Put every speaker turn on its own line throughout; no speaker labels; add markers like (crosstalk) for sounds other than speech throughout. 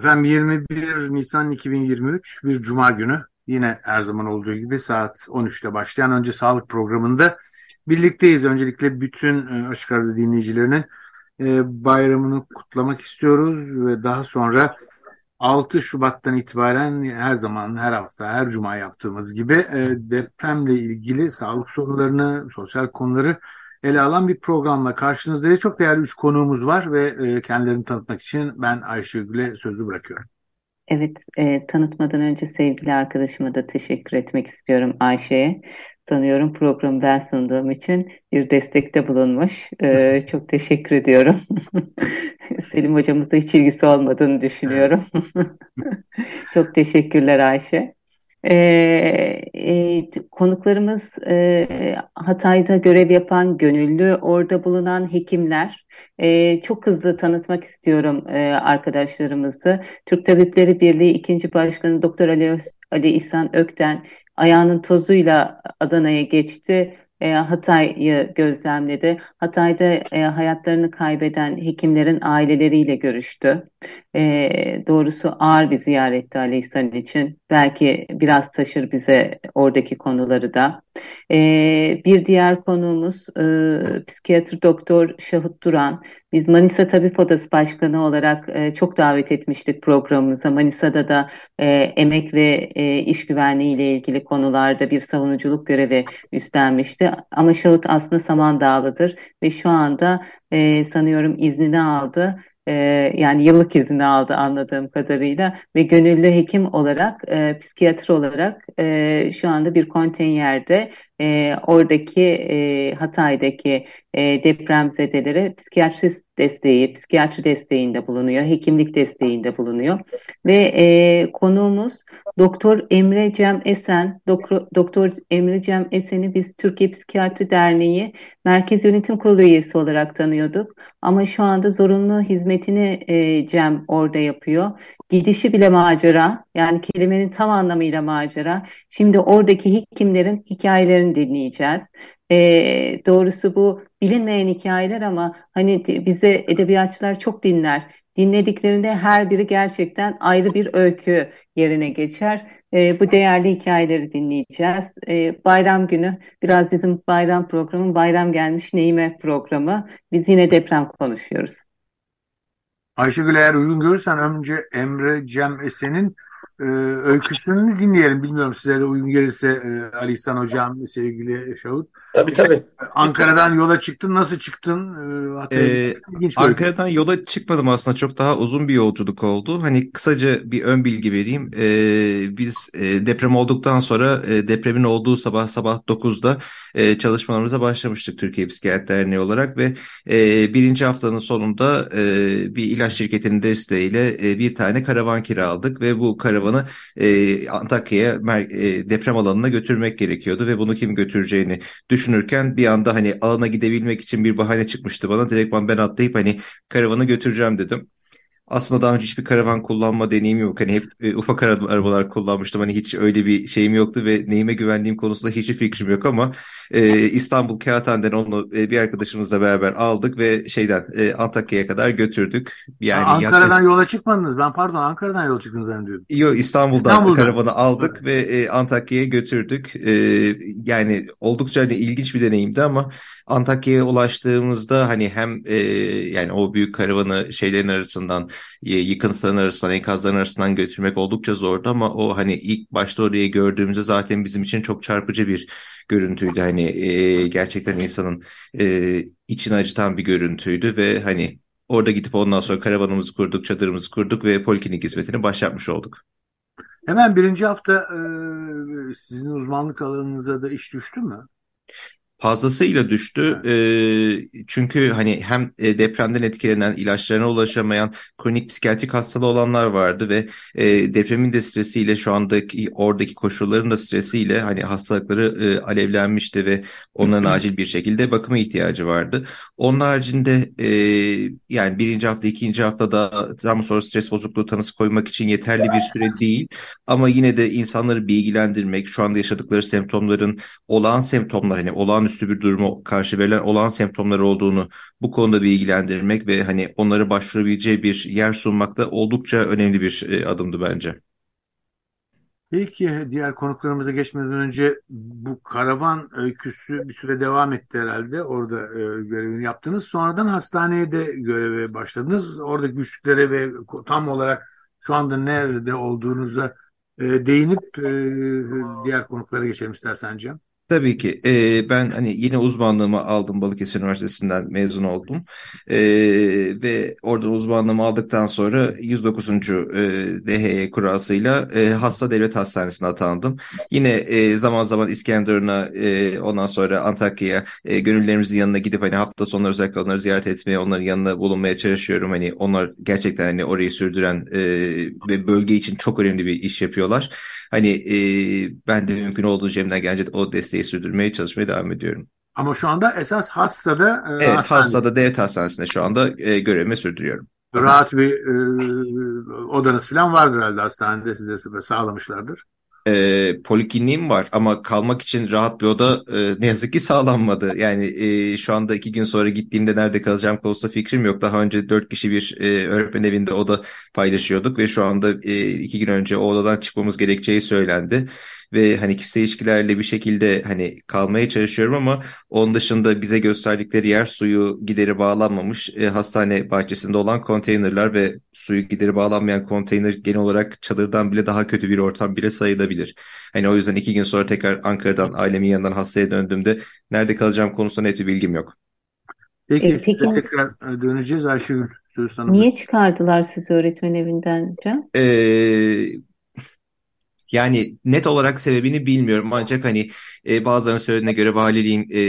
Efendim 21 Nisan 2023 bir Cuma günü yine her zaman olduğu gibi saat 13'te başlayan Önce Sağlık programında birlikteyiz. Öncelikle bütün e, Açık Radyo dinleyicilerinin e, bayramını kutlamak istiyoruz ve daha sonra 6 Şubat'tan itibaren her zaman, her hafta, her cuma yaptığımız gibi e, depremle ilgili sağlık sorunlarını, sosyal konuları ele alan bir programla karşınızda çok değerli üç konuğumuz var ve e, kendilerini tanıtmak için ben Ayşegül'e sözü bırakıyorum.
Evet, e, tanıtmadan önce sevgili arkadaşıma da teşekkür etmek istiyorum Ayşe'ye. Tanıyorum programı ben sunduğum için bir destekte bulunmuş. E, (laughs) çok teşekkür ediyorum. (laughs) Selim hocamızda hiç ilgisi olmadığını düşünüyorum. (laughs) çok teşekkürler Ayşe. E, e, konuklarımız e, Hatay'da görev yapan gönüllü, orada bulunan hekimler. E, çok hızlı tanıtmak istiyorum e, arkadaşlarımızı. Türk Tabipleri Birliği 2. Başkanı Doktor Ali, Ali İhsan Ökten ayağının tozuyla Adana'ya geçti e, Hatay'ı gözlemledi. Hatay'da e, hayatlarını kaybeden hekimlerin aileleriyle görüştü. E, doğrusu ağır bir ziyaretti İhsan için. Belki biraz taşır bize oradaki konuları da. E, bir diğer konuğumuz e, psikiyatr doktor Şahut Duran. Biz Manisa Tabip Odası Başkanı olarak e, çok davet etmiştik programımıza. Manisa'da da e, emek ve e, iş güvenliği ile ilgili konularda bir savunuculuk görevi üstlenmişti. Ama Şahut aslında Samandağlı'dır ve şu anda e, sanıyorum iznini aldı e, yani yıllık izni aldı anladığım kadarıyla ve gönüllü hekim olarak, e, psikiyatr olarak e, şu anda bir konteynerde e, oradaki e, Hatay'daki e, depremzedelere psikiyatrist desteği, psikiyatri desteğinde bulunuyor, hekimlik desteğinde bulunuyor. Ve e, konuğumuz Doktor Emre Cem Esen, Doktor, Emre Cem Esen'i biz Türkiye Psikiyatri Derneği Merkez Yönetim Kurulu üyesi olarak tanıyorduk. Ama şu anda zorunlu hizmetini e, Cem orada yapıyor. Gidişi bile macera, yani kelimenin tam anlamıyla macera. Şimdi oradaki hekimlerin hikayelerini dinleyeceğiz. Doğrusu bu bilinmeyen hikayeler ama hani bize edebiyatçılar çok dinler. Dinlediklerinde her biri gerçekten ayrı bir öykü yerine geçer. E, bu değerli hikayeleri dinleyeceğiz. E, bayram günü biraz bizim bayram programı, bayram gelmiş Neyime programı. Biz yine deprem konuşuyoruz.
Ayşegül eğer uygun görürsen önce Emre Cem Esen'in e, öyküsünü dinleyelim. Bilmiyorum size de uygun gelirse e, Ali İhsan Hocam, sevgili Şahut.
Tabii tabii.
Ankara'dan yola çıktın. Nasıl çıktın?
E, ee, Ankara'dan yola çıkmadım aslında. Çok daha uzun bir yolculuk oldu. Hani kısaca bir ön bilgi vereyim. E, biz e, deprem olduktan sonra e, depremin olduğu sabah sabah 9'da e, çalışmalarımıza başlamıştık Türkiye Psikiyatri Derneği olarak ve e, birinci haftanın sonunda e, bir ilaç şirketinin desteğiyle e, bir tane karavan kiraladık ve bu karavanı e, Antakya'ya e, deprem alanına götürmek gerekiyordu ve bunu kim götüreceğini düşünürken bir anda hani alana gidebilmek için bir bahane çıkmıştı bana. Direktman ben atlayıp hani karavanı götüreceğim dedim. Aslında daha önce hiçbir karavan kullanma deneyimi yok. Hani hep e, ufak arabalar kullanmıştım. Hani hiç öyle bir şeyim yoktu ve neyime güvendiğim konusunda hiçbir fikrim yok ama e, İstanbul Kağıthane'den onu e, bir arkadaşımızla beraber aldık ve şeyden e, Antakya'ya kadar götürdük.
Yani Ankara'dan yaklaşık... yola çıkmadınız. Ben pardon Ankara'dan yola çıktınız zannediyorum.
Yok İstanbul'dan, İstanbul'dan. karavanı aldık evet. ve e, Antakya'ya götürdük. E, yani oldukça hani ilginç bir deneyimdi ama Antakya'ya ulaştığımızda hani hem e, yani o büyük karavanı şeylerin arasından e, yıkıntıların arasından enkazların arasından götürmek oldukça zordu ama o hani ilk başta orayı gördüğümüzde zaten bizim için çok çarpıcı bir görüntüydü. Hani e, gerçekten insanın e, içini acıtan bir görüntüydü ve hani orada gidip ondan sonra karavanımızı kurduk, çadırımızı kurduk ve poliklinik hizmetini başlatmış olduk.
Hemen birinci hafta e, sizin uzmanlık alanınıza da iş düştü mü?
Fazlasıyla düştü. E, çünkü hani hem e, depremden etkilenen, ilaçlarına ulaşamayan, kronik psikiyatrik hastalığı olanlar vardı ve e, depremin de stresiyle şu andaki oradaki koşulların da stresiyle hani hastalıkları e, alevlenmişti ve onların acil bir şekilde bakıma ihtiyacı vardı. Onun haricinde e, yani birinci hafta, ikinci haftada travma sonrası stres bozukluğu tanısı koymak için yeterli bir süre değil. Ama yine de insanları bilgilendirmek, şu anda yaşadıkları semptomların olağan semptomlar, hani olağanüstü bir durumu karşı verilen olağan semptomlar olduğunu bu konuda bilgilendirmek ve hani onları başvurabileceği bir yer sunmak da oldukça önemli bir e, adımdı bence.
Peki diğer konuklarımıza geçmeden önce bu karavan öyküsü bir süre devam etti herhalde. Orada e, görevini yaptınız. Sonradan hastaneye de göreve başladınız. Orada güçlüklere ve tam olarak şu anda nerede olduğunuza e, değinip e, diğer konuklara geçelim istersen Cem.
Tabii ki. E, ben hani yine uzmanlığımı aldım Balıkesir Üniversitesi'nden mezun oldum. E, ve oradan uzmanlığımı aldıktan sonra 109. E, DHE kurasıyla e, Hasta Devlet Hastanesi'ne atandım. Yine e, zaman zaman İskenderun'a e, ondan sonra Antakya'ya e, gönüllerimizin yanına gidip hani hafta sonları özellikle onları ziyaret etmeye, onların yanına bulunmaya çalışıyorum. Hani onlar gerçekten hani orayı sürdüren e, ve bölge için çok önemli bir iş yapıyorlar. Hani e, ben de mümkün olduğu cemden gelince o desteği sürdürmeye çalışmaya devam ediyorum.
Ama şu anda esas Hassa'da
e, Evet hastanede. Hassa'da devlet hastanesinde şu anda e, görevimi sürdürüyorum.
Rahat bir e, odanız falan vardır herhalde hastanede size sağlamışlardır
e, polikliniğim var ama kalmak için rahat bir oda e, ne yazık ki sağlanmadı. Yani e, şu anda iki gün sonra gittiğimde nerede kalacağım konusunda fikrim yok. Daha önce dört kişi bir e, öğretmen evinde oda paylaşıyorduk ve şu anda e, iki gün önce o odadan çıkmamız gerekeceği söylendi ve hani kişisel ilişkilerle bir şekilde hani kalmaya çalışıyorum ama onun dışında bize gösterdikleri yer suyu gideri bağlanmamış e, hastane bahçesinde olan konteynerler ve suyu gideri bağlanmayan konteyner genel olarak çadırdan bile daha kötü bir ortam bile sayılabilir. Hani o yüzden iki gün sonra tekrar Ankara'dan ailemin yanından hastaya döndüğümde nerede kalacağım konusunda net bir bilgim yok.
Peki, e, peki tekrar e, döneceğiz Ayşegül. Söz.
Niye çıkardılar sizi öğretmen evinden Can?
Ee, yani net olarak sebebini bilmiyorum ancak hani e, bazılarının söylediğine göre valiliğin e,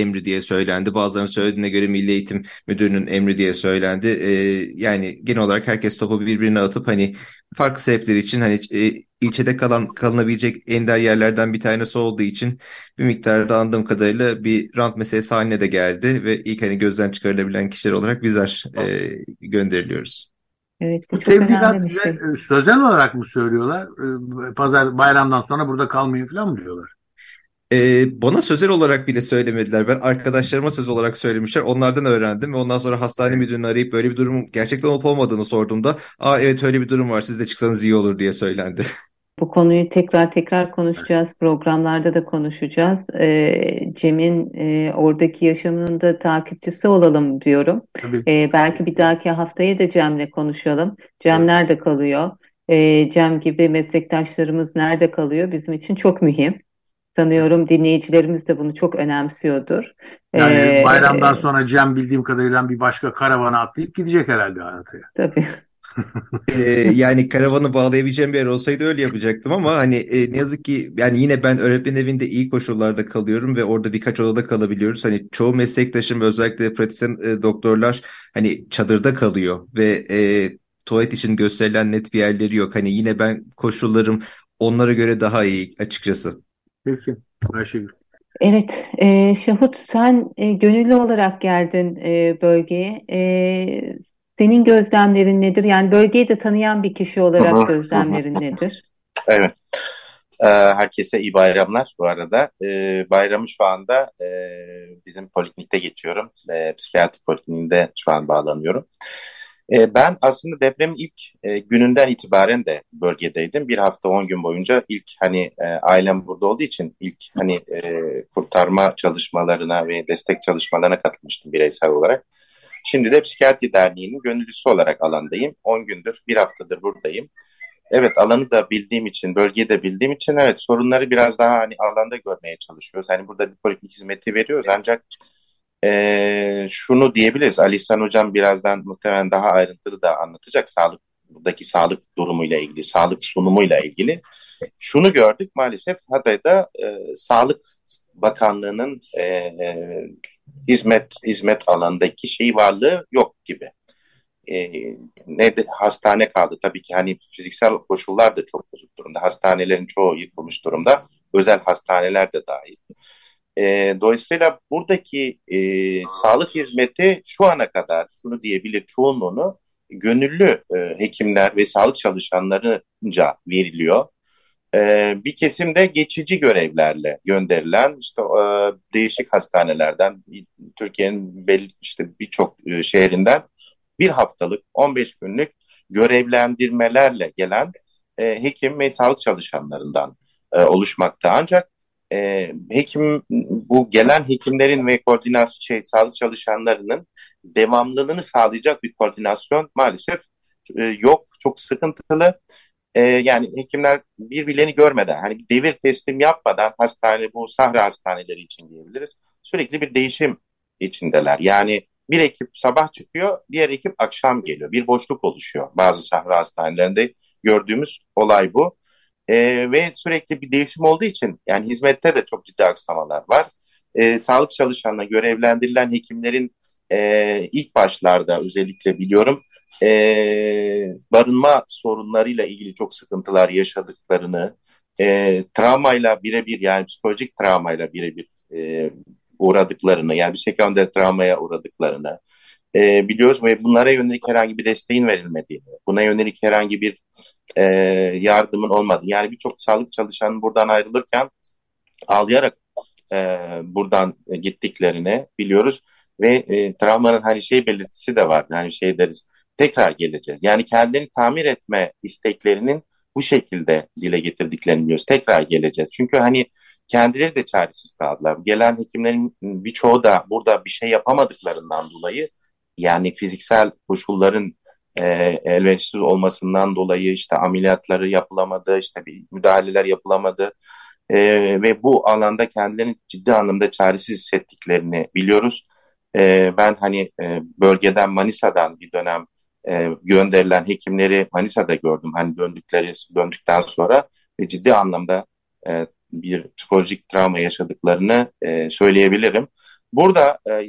emri diye söylendi. Bazılarının söylediğine göre Milli Eğitim Müdürü'nün emri diye söylendi. E, yani genel olarak herkes topu birbirine atıp hani farklı sebepler için hani e, ilçede kalan kalınabilecek ender yerlerden bir tanesi olduğu için bir miktarda anladığım kadarıyla bir rant meselesi haline de geldi ve ilk hani gözden çıkarılabilen kişiler olarak bizler e, gönderiliyoruz.
Evet bu çok önemli bir şey.
E, sözel olarak mı söylüyorlar? E, pazar bayramdan sonra burada kalmayın falan mı diyorlar?
Ee, bana sözel olarak bile söylemediler. Ben arkadaşlarıma söz olarak söylemişler. Onlardan öğrendim ve ondan sonra hastane müdürünü arayıp böyle bir durum gerçekten olup olmadığını sorduğumda aa evet öyle bir durum var siz de çıksanız iyi olur diye söylendi. (laughs)
Bu konuyu tekrar tekrar konuşacağız. Programlarda da konuşacağız. E, Cem'in e, oradaki yaşamının da takipçisi olalım diyorum. E, belki bir dahaki haftaya da Cem'le konuşalım. Cem evet. nerede kalıyor? E, Cem gibi meslektaşlarımız nerede kalıyor? Bizim için çok mühim. Sanıyorum dinleyicilerimiz de bunu çok önemsiyordur.
Yani ee, bayramdan sonra Cem bildiğim kadarıyla bir başka karavana atlayıp gidecek herhalde Ankara'ya.
Tabii (laughs)
ee, yani karavanı bağlayabileceğim bir yer olsaydı öyle yapacaktım ama hani e, ne yazık ki yani yine ben öğretmen evinde iyi koşullarda kalıyorum ve orada birkaç odada kalabiliyoruz. Hani çoğu meslektaşım özellikle pratisyen e, doktorlar hani çadırda kalıyor ve e, tuvalet için gösterilen net bir yerleri yok. Hani yine ben koşullarım onlara göre daha iyi açıkçası.
Peki Ayşegül.
Evet, e, Şahut sen e, gönüllü olarak geldin e, bölgeye. E, senin gözlemlerin nedir? Yani bölgeyi de tanıyan bir kişi olarak gözlemlerin nedir? (laughs)
Evet. Ee, herkese iyi bayramlar bu arada. Ee, bayramı şu anda e, bizim poliklinikte geçiyorum. E, psikiyatri polikliniğinde şu an bağlanıyorum. E, ben aslında depremin ilk e, gününden itibaren de bölgedeydim. Bir hafta on gün boyunca ilk hani e, ailem burada olduğu için ilk hani e, kurtarma çalışmalarına ve destek çalışmalarına katılmıştım bireysel olarak. Şimdi de Psikiyatri Derneği'nin gönüllüsü olarak alandayım. 10 gündür, bir haftadır buradayım. Evet alanı da bildiğim için, bölgeyi de bildiğim için evet sorunları biraz daha hani alanda görmeye çalışıyoruz. Hani burada bir politik hizmeti veriyoruz ancak e, şunu diyebiliriz. Ali İhsan Hocam birazdan muhtemelen daha ayrıntılı da anlatacak sağlık buradaki sağlık durumuyla ilgili, sağlık sunumuyla ilgili şunu gördük maalesef Hatay'da e, Sağlık Bakanlığı'nın e, hizmet hizmet alanındaki şey varlığı yok gibi. E, ne de hastane kaldı tabii ki hani fiziksel koşullar da çok bozuk durumda. Hastanelerin çoğu yıkılmış durumda. Özel hastaneler de dahil. E, dolayısıyla buradaki e, sağlık hizmeti şu ana kadar şunu diyebilir çoğunluğunu gönüllü e, hekimler ve sağlık çalışanlarınca veriliyor. E, bir kesim de geçici görevlerle gönderilen işte e, değişik hastanelerden Türkiye'nin belli işte birçok e, şehrinden bir haftalık 15 günlük görevlendirmelerle gelen e, hekim ve sağlık çalışanlarından e, oluşmakta. Ancak hekim bu gelen hekimlerin ve koordinasyon şey, sağlık çalışanlarının devamlılığını sağlayacak bir koordinasyon maalesef yok. Çok sıkıntılı. E, yani hekimler birbirlerini görmeden, hani devir teslim yapmadan hastane, bu sahra hastaneleri için diyebiliriz. Sürekli bir değişim içindeler. Yani bir ekip sabah çıkıyor, diğer ekip akşam geliyor. Bir boşluk oluşuyor bazı sahra hastanelerinde gördüğümüz olay bu. E, ve sürekli bir değişim olduğu için yani hizmette de çok ciddi aksamalar var. E, sağlık çalışanına görevlendirilen hekimlerin e, ilk başlarda özellikle biliyorum e, barınma sorunlarıyla ilgili çok sıkıntılar yaşadıklarını, e, travmayla birebir yani psikolojik travmayla birebir e, uğradıklarını yani bir sekonder travmaya uğradıklarını e, biliyoruz ve bunlara yönelik herhangi bir desteğin verilmediğini, buna yönelik herhangi bir e, yardımın olmadı. Yani birçok sağlık çalışanı buradan ayrılırken ağlayarak e, buradan gittiklerini biliyoruz ve e, travmanın hani şey belirtisi de var. Yani şey deriz tekrar geleceğiz. Yani kendini tamir etme isteklerinin bu şekilde dile getirdiklerini biliyoruz. Tekrar geleceğiz. Çünkü hani kendileri de çaresiz kaldılar. Gelen hekimlerin birçoğu da burada bir şey yapamadıklarından dolayı yani fiziksel koşulların e, elverişsiz olmasından dolayı işte ameliyatları yapılamadı, işte bir müdahaleler yapılamadı e, ve bu alanda kendilerini ciddi anlamda çaresiz hissettiklerini biliyoruz. E, ben hani e, bölgeden Manisa'dan bir dönem e, gönderilen hekimleri Manisa'da gördüm. Hani döndükleri döndükten sonra ve ciddi anlamda e, bir psikolojik travma yaşadıklarını e, söyleyebilirim. Burada e,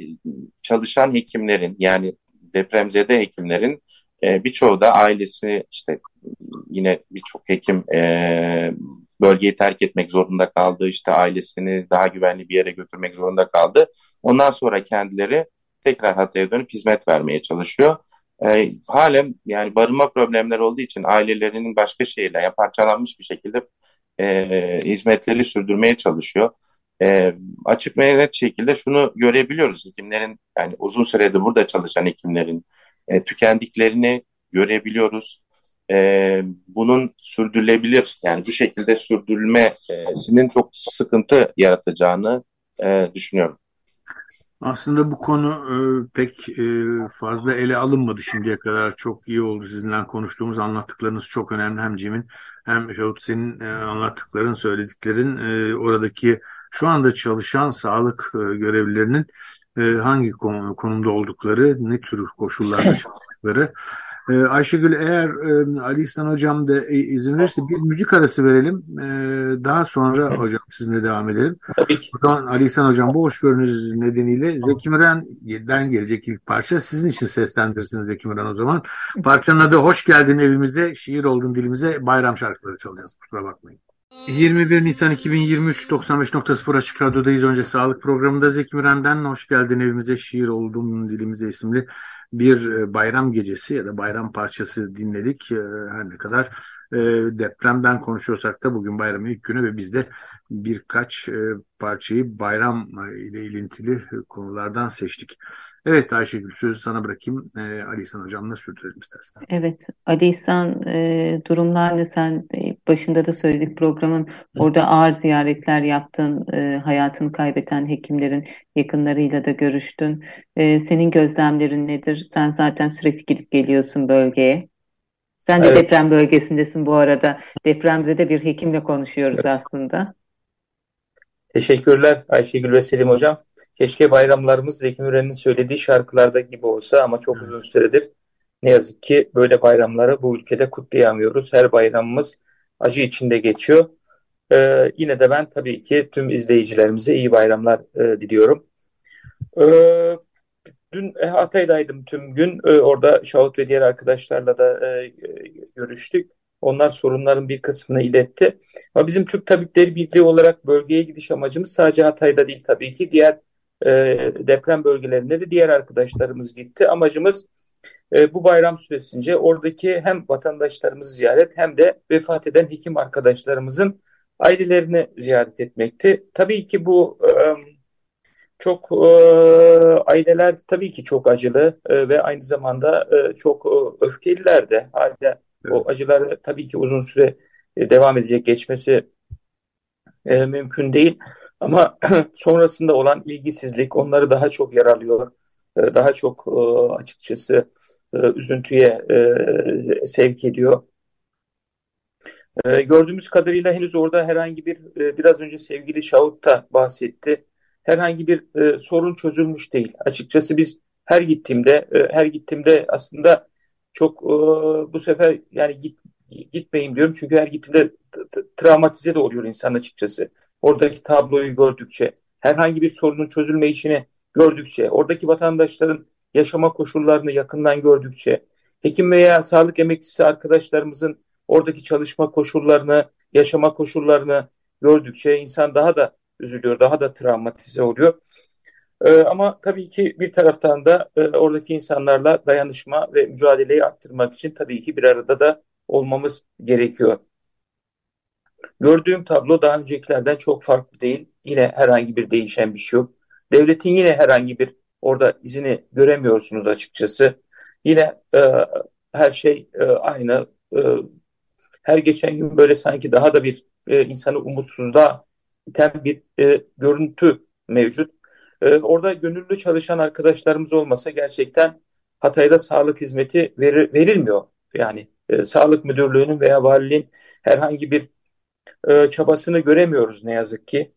çalışan hekimlerin yani depremzede hekimlerin e, birçoğu da ailesi işte yine birçok hekim e, bölgeyi terk etmek zorunda kaldı. İşte ailesini daha güvenli bir yere götürmek zorunda kaldı. Ondan sonra kendileri tekrar Hatay'a dönüp hizmet vermeye çalışıyor. E, halen yani barınma problemleri olduğu için ailelerinin başka şehirler yani parçalanmış bir şekilde e, hizmetleri sürdürmeye çalışıyor. E, açık ve net şekilde şunu görebiliyoruz hekimlerin yani uzun süredir burada çalışan hekimlerin e, tükendiklerini görebiliyoruz. E, bunun sürdürülebilir yani bu şekilde sürdürülmesinin çok sıkıntı yaratacağını e, düşünüyorum.
Aslında bu konu e, pek e, fazla ele alınmadı şimdiye kadar. Çok iyi oldu sizinle konuştuğumuz anlattıklarınız çok önemli. Hem Cem'in hem Şahut senin e, anlattıkların, söylediklerin e, oradaki şu anda çalışan sağlık e, görevlilerinin e, hangi konumda oldukları, ne tür koşullarda (clears throat) çalıştıkları. E, Ayşegül eğer Ali İhsan Hocam da izin verirse bir müzik arası verelim. Daha sonra hocam sizinle devam edelim. Tabii ki. O zaman Ali İhsan Hocam bu hoşgörünüz nedeniyle Zeki Müren'den gelecek ilk parça. Sizin için seslendirirsiniz Zeki Müren o zaman. Parçanın adı Hoş Geldin Evimize, Şiir Oldun Dilimize bayram şarkıları çalacağız. Kusura bakmayın. 21 Nisan 2023 95.0 Açık Radyo'dayız. Önce sağlık programında Zeki Müren'den hoş geldin evimize şiir oldum dilimize isimli bir e, bayram gecesi ya da bayram parçası dinledik. E, her ne kadar e, depremden konuşuyorsak da bugün bayramın ilk günü ve biz de birkaç parçayı bayram ile ilintili konulardan seçtik. Evet Ayşegül sözü sana bırakayım. E, Ali İhsan Hocam'la sürdürelim istersen.
Evet Ali İhsan e, durumlar ne sen e, başında da söyledik programın orada ağır ziyaretler yaptın. E, hayatını kaybeden hekimlerin yakınlarıyla da görüştün. E, senin gözlemlerin nedir? Sen zaten sürekli gidip geliyorsun bölgeye. Sen de evet. deprem bölgesindesin bu arada. Depremzede bir hekimle konuşuyoruz evet. aslında.
Teşekkürler Ayşegül ve Selim Hocam. Keşke bayramlarımız Zeki Müren'in söylediği şarkılarda gibi olsa ama çok uzun süredir ne yazık ki böyle bayramları bu ülkede kutlayamıyoruz. Her bayramımız acı içinde geçiyor. Ee, yine de ben tabii ki tüm izleyicilerimize iyi bayramlar e, diliyorum. Ee, dün e, Hatay'daydım tüm gün. Ee, orada Şahut ve diğer arkadaşlarla da e, görüştük. Onlar sorunların bir kısmını iletti. Ama bizim Türk Tabipleri Birliği olarak bölgeye gidiş amacımız sadece Hatay'da değil tabii ki. Diğer e, deprem bölgelerinde de diğer arkadaşlarımız gitti. Amacımız e, bu bayram süresince oradaki hem vatandaşlarımızı ziyaret hem de vefat eden hekim arkadaşlarımızın ailelerini ziyaret etmekti. Tabii ki bu e, çok e, aileler tabii ki çok acılı e, ve aynı zamanda e, çok e, öfkeliler de hala evet. o acılar tabii ki uzun süre e, devam edecek geçmesi e, mümkün değil ama (clears throat) sonrasında olan ilgisizlik onları daha çok yaralıyor e, daha çok e, açıkçası e, üzüntüye e, sevk ediyor. E, gördüğümüz kadarıyla henüz orada herhangi bir e, biraz önce sevgili Şahut da bahsetti. Herhangi bir e, sorun çözülmüş değil. Açıkçası biz her gittiğimde e, her gittiğimde aslında çok e, bu sefer yani git, gitmeyeyim diyorum çünkü her gittiğimde travmatize de oluyor insan açıkçası. Oradaki tabloyu gördükçe, herhangi bir sorunun çözülme işini gördükçe, oradaki vatandaşların yaşama koşullarını yakından gördükçe, hekim veya sağlık emekçisi arkadaşlarımızın oradaki çalışma koşullarını, yaşama koşullarını gördükçe insan daha da üzülüyor, daha da travmatize oluyor. Ee, ama tabii ki bir taraftan da e, oradaki insanlarla dayanışma ve mücadeleyi arttırmak için tabii ki bir arada da olmamız gerekiyor. Gördüğüm tablo daha öncekilerden çok farklı değil. Yine herhangi bir değişen bir şey yok. Devletin yine herhangi bir orada izini göremiyorsunuz açıkçası. Yine e, her şey e, aynı. E, her geçen gün böyle sanki daha da bir e, insanı umutsuzluğa iten bir e, görüntü mevcut. E, orada gönüllü çalışan arkadaşlarımız olmasa gerçekten Hatay'da sağlık hizmeti verir, verilmiyor. Yani e, sağlık müdürlüğünün veya valiliğin herhangi bir e, çabasını göremiyoruz ne yazık ki.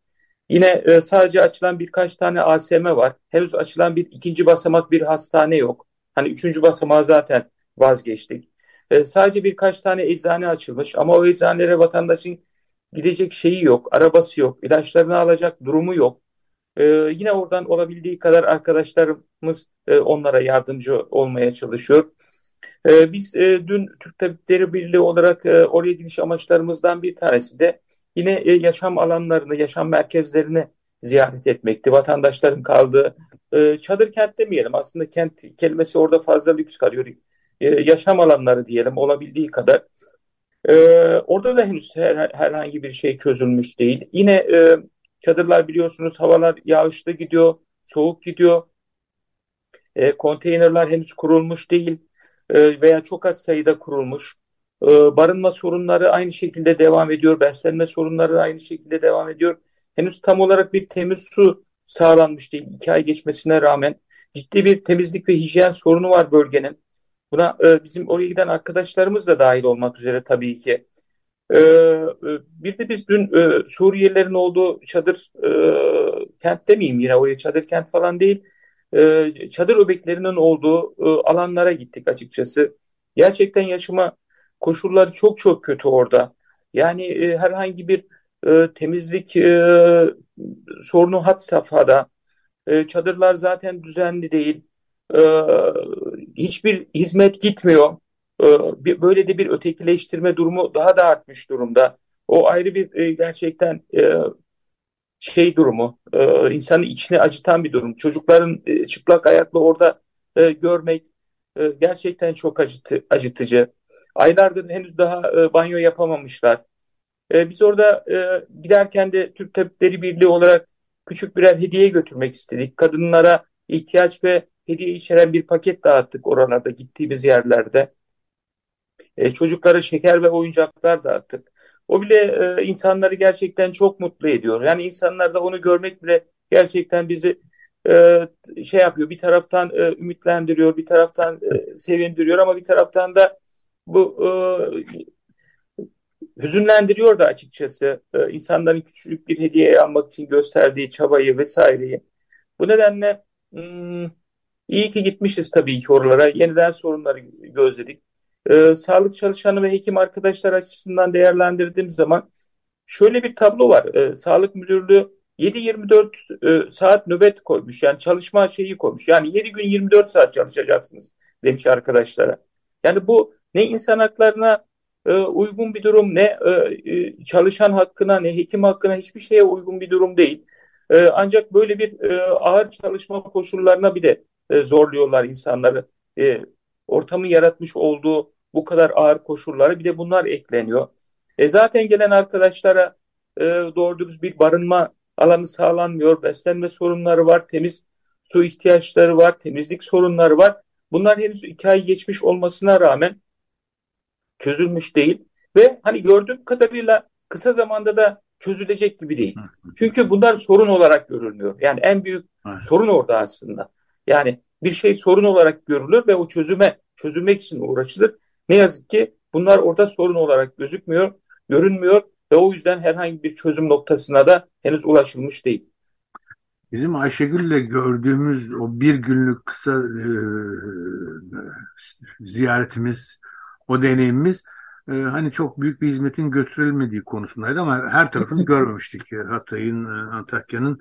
Yine e, sadece açılan birkaç tane ASM var. Henüz açılan bir ikinci basamak bir hastane yok. Hani üçüncü basamağı zaten vazgeçtik. E, sadece birkaç tane eczane açılmış ama o eczanelere vatandaşın gidecek şeyi yok, arabası yok, ilaçlarını alacak durumu yok. E, yine oradan olabildiği kadar arkadaşlarımız e, onlara yardımcı olmaya çalışıyor. E, biz e, dün Türk Tabipleri Birliği olarak e, oraya gidiş amaçlarımızdan bir tanesi de yine e, yaşam alanlarını, yaşam merkezlerini ziyaret etmekti. Vatandaşların kaldığı e, çadır kent demeyelim aslında kent kelimesi orada fazla lüks kalıyor. E, yaşam alanları diyelim olabildiği kadar. E, orada da henüz her, herhangi bir şey çözülmüş değil. Yine e, çadırlar biliyorsunuz havalar yağışlı gidiyor, soğuk gidiyor. E, konteynerler henüz kurulmuş değil e, veya çok az sayıda kurulmuş. E, barınma sorunları aynı şekilde devam ediyor. Beslenme sorunları aynı şekilde devam ediyor. Henüz tam olarak bir temiz su sağlanmış değil. İki ay geçmesine rağmen ciddi bir temizlik ve hijyen sorunu var bölgenin. Buna e, bizim oraya giden arkadaşlarımız da dahil olmak üzere tabii ki. E, e, bir de biz dün e, Suriyelilerin olduğu çadır e, kent demeyeyim yine oraya çadır kent falan değil. Çadır öbeklerinin olduğu alanlara gittik açıkçası. Gerçekten yaşama koşulları çok çok kötü orada. Yani herhangi bir temizlik sorunu hat safhada. Çadırlar zaten düzenli değil. Hiçbir hizmet gitmiyor. E, bir, böyle de bir ötekileştirme durumu daha da artmış durumda. O ayrı bir e, gerçekten e, şey durumu, e, insanın içine acıtan bir durum. Çocukların çıplak ayakla orada görmek gerçekten çok acıtı, acıtıcı. Aylardır henüz daha banyo yapamamışlar. Biz orada giderken de Türk Tabipleri Birliği olarak küçük birer hediye götürmek istedik. Kadınlara ihtiyaç ve hediye içeren bir paket dağıttık oralarda gittiğimiz yerlerde. E, çocuklara şeker ve oyuncaklar dağıttık. O bile e, insanları gerçekten çok mutlu ediyor. Yani insanlarda onu görmek bile gerçekten bizi e, şey yapıyor. Bir taraftan e, ümitlendiriyor, bir taraftan e, sevindiriyor ama bir taraftan da bu e, hüzünlendiriyor da açıkçası e, insanların küçük bir hediye almak için gösterdiği çabayı vesaireyi. Bu nedenle hmm, İyi ki gitmişiz tabii ki oralara. Yeniden sorunları gözledik. Ee, sağlık çalışanı ve hekim arkadaşlar açısından değerlendirdiğim zaman şöyle bir tablo var. Ee, Sağlık Müdürlüğü 7-24 e, saat nöbet koymuş. Yani çalışma şeyi koymuş. Yani 7 gün 24 saat çalışacaksınız demiş arkadaşlara. Yani bu ne insan haklarına e, uygun bir durum, ne e, e, çalışan hakkına, ne hekim hakkına hiçbir şeye uygun bir durum değil. E, ancak böyle bir e, ağır çalışma koşullarına bir de e, zorluyorlar insanları. E, ortamı yaratmış olduğu bu kadar ağır koşullara bir de bunlar ekleniyor. E zaten gelen arkadaşlara doğru dürüst bir barınma alanı sağlanmıyor, beslenme sorunları var, temiz su ihtiyaçları var, temizlik sorunları var. Bunlar henüz iki ay geçmiş olmasına rağmen çözülmüş değil ve hani gördüğüm kadarıyla kısa zamanda da çözülecek gibi değil. Çünkü bunlar sorun olarak görülmüyor. Yani en büyük sorun orada aslında. Yani bir şey sorun olarak görülür ve o çözüme çözülmek için uğraşılır. Ne yazık ki bunlar orada sorun olarak gözükmüyor, görünmüyor ve o yüzden herhangi bir çözüm noktasına da henüz ulaşılmış değil.
Bizim Ayşegül'le gördüğümüz o bir günlük kısa e, ziyaretimiz, o deneyimimiz e, hani çok büyük bir hizmetin götürülmediği konusundaydı ama her tarafını (laughs) görmemiştik Hatay'ın, e, Antakya'nın.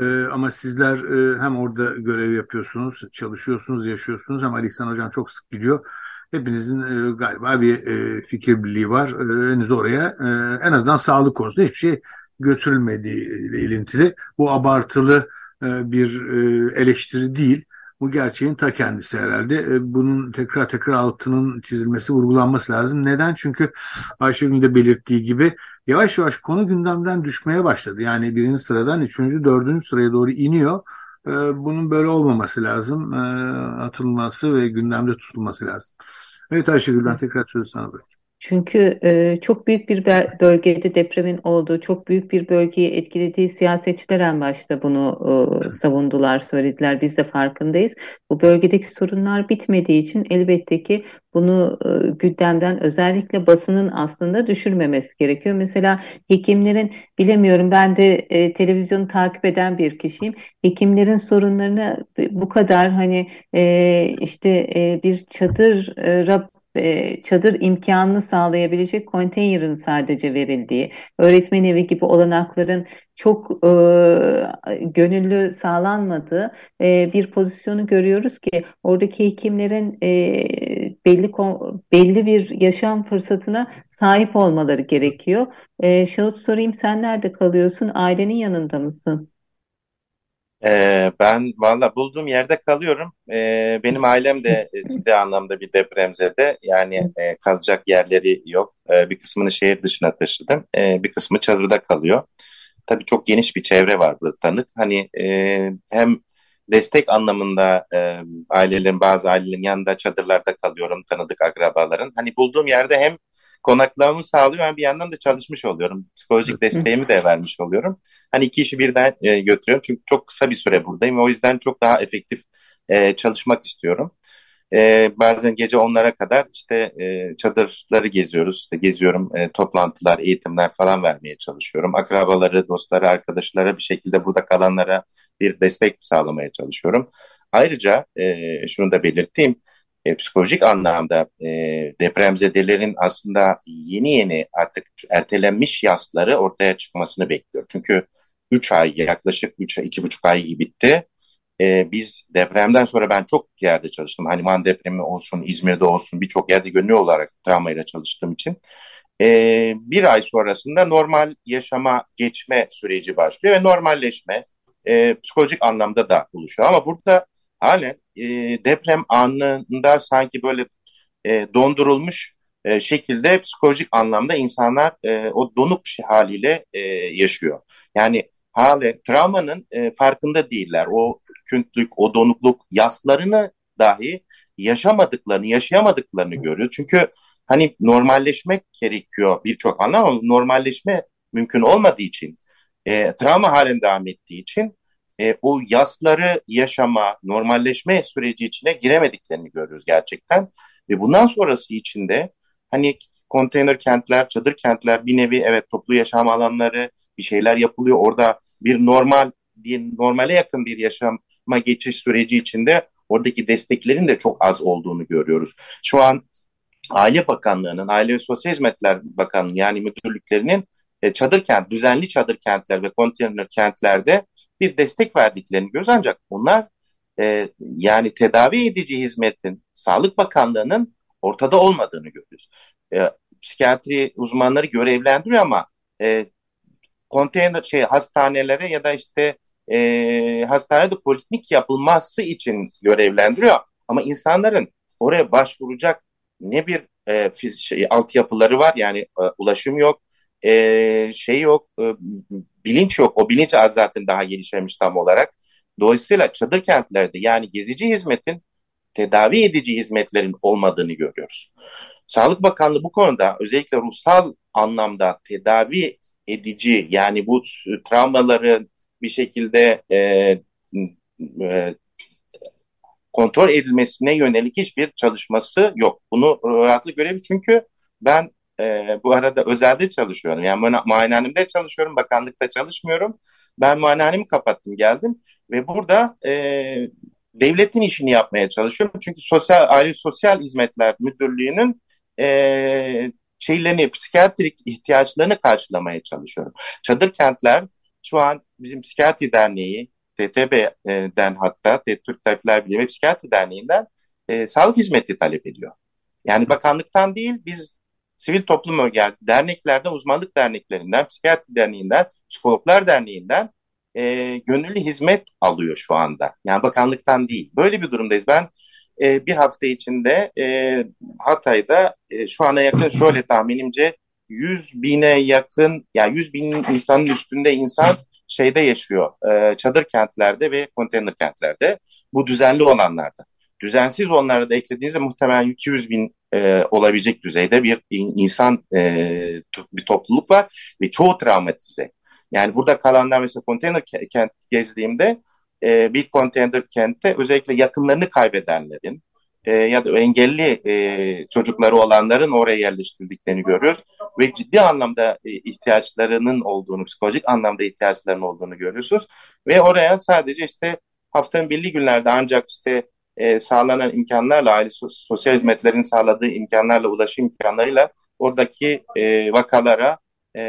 E, ama sizler e, hem orada görev yapıyorsunuz, çalışıyorsunuz, yaşıyorsunuz hem Ali İhsan Hocam çok sık gidiyor. Hepinizin e, galiba bir e, fikir birliği var. E, henüz oraya e, en azından sağlık konusunda hiçbir şey götürülmediği ile ilintili. Bu abartılı e, bir e, eleştiri değil. Bu gerçeğin ta kendisi herhalde. E, bunun tekrar tekrar altının çizilmesi, vurgulanması lazım. Neden? Çünkü Ayşegül'ün de belirttiği gibi yavaş yavaş konu gündemden düşmeye başladı. Yani birinci sıradan üçüncü, dördüncü sıraya doğru iniyor. Bunun böyle olmaması lazım. Atılması ve gündemde tutulması lazım. Evet Ayşegül ben tekrar sözü sana bırakayım.
Çünkü e, çok büyük bir bölgede depremin olduğu, çok büyük bir bölgeyi etkilediği siyasetçiler en başta bunu e, savundular, söylediler. Biz de farkındayız. Bu bölgedeki sorunlar bitmediği için elbette ki bunu e, gündemden özellikle basının aslında düşürmemesi gerekiyor. Mesela hekimlerin bilemiyorum ben de e, televizyonu takip eden bir kişiyim. Hekimlerin sorunlarını bu kadar hani e, işte e, bir çadır e, çadır imkanını sağlayabilecek konteynerin sadece verildiği, öğretmen evi gibi olanakların çok e, gönüllü sağlanmadığı e, bir pozisyonu görüyoruz ki oradaki hekimlerin e, belli belli bir yaşam fırsatına sahip olmaları gerekiyor. E, Şahut sorayım sen nerede kalıyorsun? Ailenin yanında mısın?
Ee, ben valla bulduğum yerde kalıyorum. Ee, benim ailem de ciddi anlamda bir depremzede. Yani e, kalacak yerleri yok. Ee, bir kısmını şehir dışına taşıdım. Ee, bir kısmı çadırda kalıyor. Tabii çok geniş bir çevre var burada tanık. Hani e, hem destek anlamında e, ailelerin bazı ailelerin yanında çadırlarda kalıyorum tanıdık akrabaların. Hani bulduğum yerde hem konaklamamı sağlıyor hem bir yandan da çalışmış oluyorum. Psikolojik desteğimi de vermiş oluyorum. Hani iki işi birden e, götürüyorum çünkü çok kısa bir süre buradayım o yüzden çok daha efektif e, çalışmak istiyorum. E, bazen gece onlara kadar işte e, çadırları geziyoruz. İşte geziyorum, e, toplantılar, eğitimler falan vermeye çalışıyorum. Akrabaları, dostları, arkadaşlara bir şekilde burada kalanlara bir destek sağlamaya çalışıyorum. Ayrıca e, şunu da belirteyim e, psikolojik anlamda e, depremzedelerin aslında yeni yeni artık ertelenmiş yasları ortaya çıkmasını bekliyor. Çünkü 3 ay yaklaşık 3 2,5 ay bitti. E, biz depremden sonra ben çok yerde çalıştım. Hani Man depremi olsun, İzmir'de olsun birçok yerde gönüllü olarak travmayla çalıştığım için. E, bir ay sonrasında normal yaşama geçme süreci başlıyor ve normalleşme e, psikolojik anlamda da oluşuyor. Ama burada halen e, deprem anında sanki böyle e, dondurulmuş e, şekilde psikolojik anlamda insanlar e, o donuk haliyle e, yaşıyor. Yani halen travmanın e, farkında değiller. O küntlük, o donukluk, yaslarını dahi yaşamadıklarını, yaşayamadıklarını görüyor. Çünkü hani normalleşmek gerekiyor birçok anlamda normalleşme mümkün olmadığı için, e, travma halen devam ettiği için e, o yasları yaşama, normalleşme süreci içine giremediklerini görüyoruz gerçekten. Ve bundan sonrası içinde hani konteyner kentler, çadır kentler bir nevi evet toplu yaşam alanları bir şeyler yapılıyor. Orada bir normal diye normale yakın bir yaşama geçiş süreci içinde oradaki desteklerin de çok az olduğunu görüyoruz. Şu an Aile Bakanlığı'nın, Aile ve Sosyal Hizmetler Bakanlığı yani müdürlüklerinin e, çadır kent, düzenli çadır kentler ve konteyner kentlerde bir destek verdiklerini görüyoruz. Ancak bunlar e, yani tedavi edici hizmetin Sağlık Bakanlığı'nın ortada olmadığını görüyoruz. E, psikiyatri uzmanları görevlendiriyor ama e, konteyner şey hastanelere ya da işte e, hastanede poliklinik yapılması için görevlendiriyor. Ama insanların oraya başvuracak ne bir e, şey, altyapıları var yani e, ulaşım yok, e, şey yok, e, bilinç yok. O bilinç zaten daha gelişmemiş tam olarak. Dolayısıyla çadır kentlerde yani gezici hizmetin tedavi edici hizmetlerin olmadığını görüyoruz. Sağlık Bakanlığı bu konuda özellikle ruhsal anlamda tedavi edici yani bu travmaları bir şekilde e, e, kontrol edilmesine yönelik hiçbir çalışması yok. Bunu rahatlık görevi çünkü ben e, bu arada özelde çalışıyorum. Yani mu muayenehanemde çalışıyorum, bakanlıkta çalışmıyorum. Ben muayenehanemi kapattım, geldim ve burada e, devletin işini yapmaya çalışıyorum. Çünkü sosyal aile sosyal hizmetler müdürlüğünün e, şeylerini, psikiyatrik ihtiyaçlarını karşılamaya çalışıyorum. Çadır kentler şu an bizim Psikiyatri Derneği, TTB'den hatta Türk Tabipler Birliği ve Psikiyatri Derneği'nden e, sağlık hizmeti talep ediyor. Yani bakanlıktan değil, biz sivil toplum örgütü, derneklerden, uzmanlık derneklerinden, psikiyatri derneğinden, psikologlar derneğinden e, gönüllü hizmet alıyor şu anda. Yani bakanlıktan değil. Böyle bir durumdayız. Ben e, bir hafta içinde e, Hatay'da e, şu ana yakın şöyle tahminimce 100 bine yakın yani 100 bin insanın üstünde insan şeyde yaşıyor. E, çadır kentlerde ve konteyner kentlerde. Bu düzenli olanlarda. Düzensiz onları da eklediğinizde muhtemelen 200 bin e, olabilecek düzeyde bir insan e, bir topluluk var ve çoğu travmatize. Yani burada kalanlar mesela konteyner kent gezdiğimde e, bir konteyner kentte özellikle yakınlarını kaybedenlerin e, ya da engelli e, çocukları olanların oraya yerleştirdiklerini görüyoruz ve ciddi anlamda e, ihtiyaçlarının olduğunu, psikolojik anlamda ihtiyaçlarının olduğunu görüyorsunuz ve oraya sadece işte haftanın belli günlerde ancak işte e, sağlanan imkanlarla, aile sosyal hizmetlerin sağladığı imkanlarla, ulaşım imkanlarıyla oradaki e, vakalara e,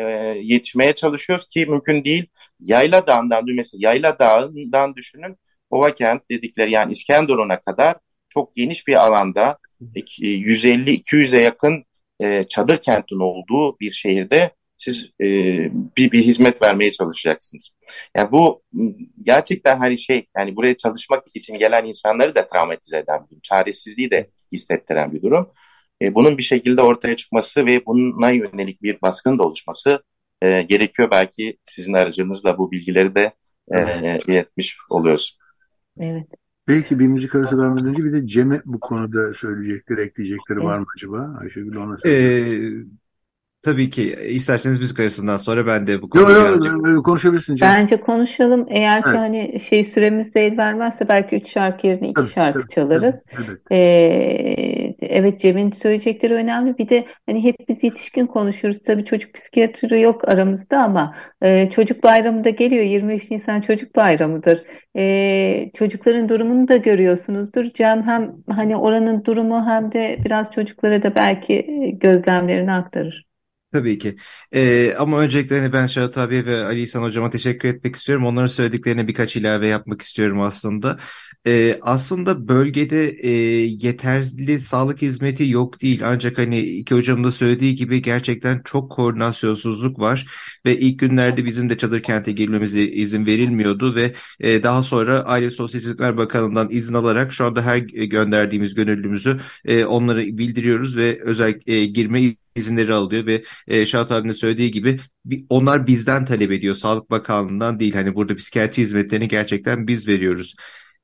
yetişmeye çalışıyoruz ki mümkün değil. Yayla Dağı'ndan mesela Yayla Dağı'ndan düşünün Ova Kent dedikleri yani İskenderun'a kadar çok geniş bir alanda 150-200'e yakın e, çadır kentin olduğu bir şehirde siz e, bir, bir hizmet vermeye çalışacaksınız. Yani bu gerçekten hani şey yani buraya çalışmak için gelen insanları da travmatize eden bir durum. Çaresizliği de hissettiren bir durum. E, bunun bir şekilde ortaya çıkması ve buna yönelik bir baskın da oluşması e, gerekiyor. Belki sizin aracınızla bu bilgileri de e, iletmiş oluyoruz.
Evet.
Belki bir müzik arası vermeden önce bir de Cem'e bu konuda söyleyecekleri, ekleyecekleri evet. var mı acaba? Ayşegül ona söyleyeyim.
Ee, Tabii ki. İsterseniz müzik arasından sonra ben de bu konuyu
Yok yok birazcık... konuşabilirsin
canım. Bence konuşalım. Eğer ki evet. hani şey süremiz el vermezse belki üç şarkı yerine iki tabii, şarkı tabii, çalarız. Tabii, evet. Ee, evet Cem'in söyleyecekleri önemli. Bir de hani hep biz yetişkin konuşuyoruz. Tabii çocuk psikiyatri yok aramızda ama e, çocuk bayramı da geliyor. 23 Nisan çocuk bayramıdır. E, çocukların durumunu da görüyorsunuzdur. Cem hem hani oranın durumu hem de biraz çocuklara da belki gözlemlerini aktarır.
Tabii ki. Ee, ama öncelikle hani ben Şahat abiye ve Ali İhsan hocama teşekkür etmek istiyorum. Onların söylediklerine birkaç ilave yapmak istiyorum aslında. Ee, aslında bölgede e, yeterli sağlık hizmeti yok değil. Ancak hani iki hocamın da söylediği gibi gerçekten çok koordinasyonsuzluk var. Ve ilk günlerde bizim de çadır kente girmemize izin verilmiyordu ve e, daha sonra Aile Sosyal Hizmetler Bakanlığı'ndan izin alarak şu anda her gönderdiğimiz gönüllümüzü e, onları bildiriyoruz ve özel e, girme izinleri alıyor ve e, Şahat abinin söylediği gibi onlar bizden talep ediyor. Sağlık Bakanlığı'ndan değil. Hani burada psikiyatri hizmetlerini gerçekten biz veriyoruz.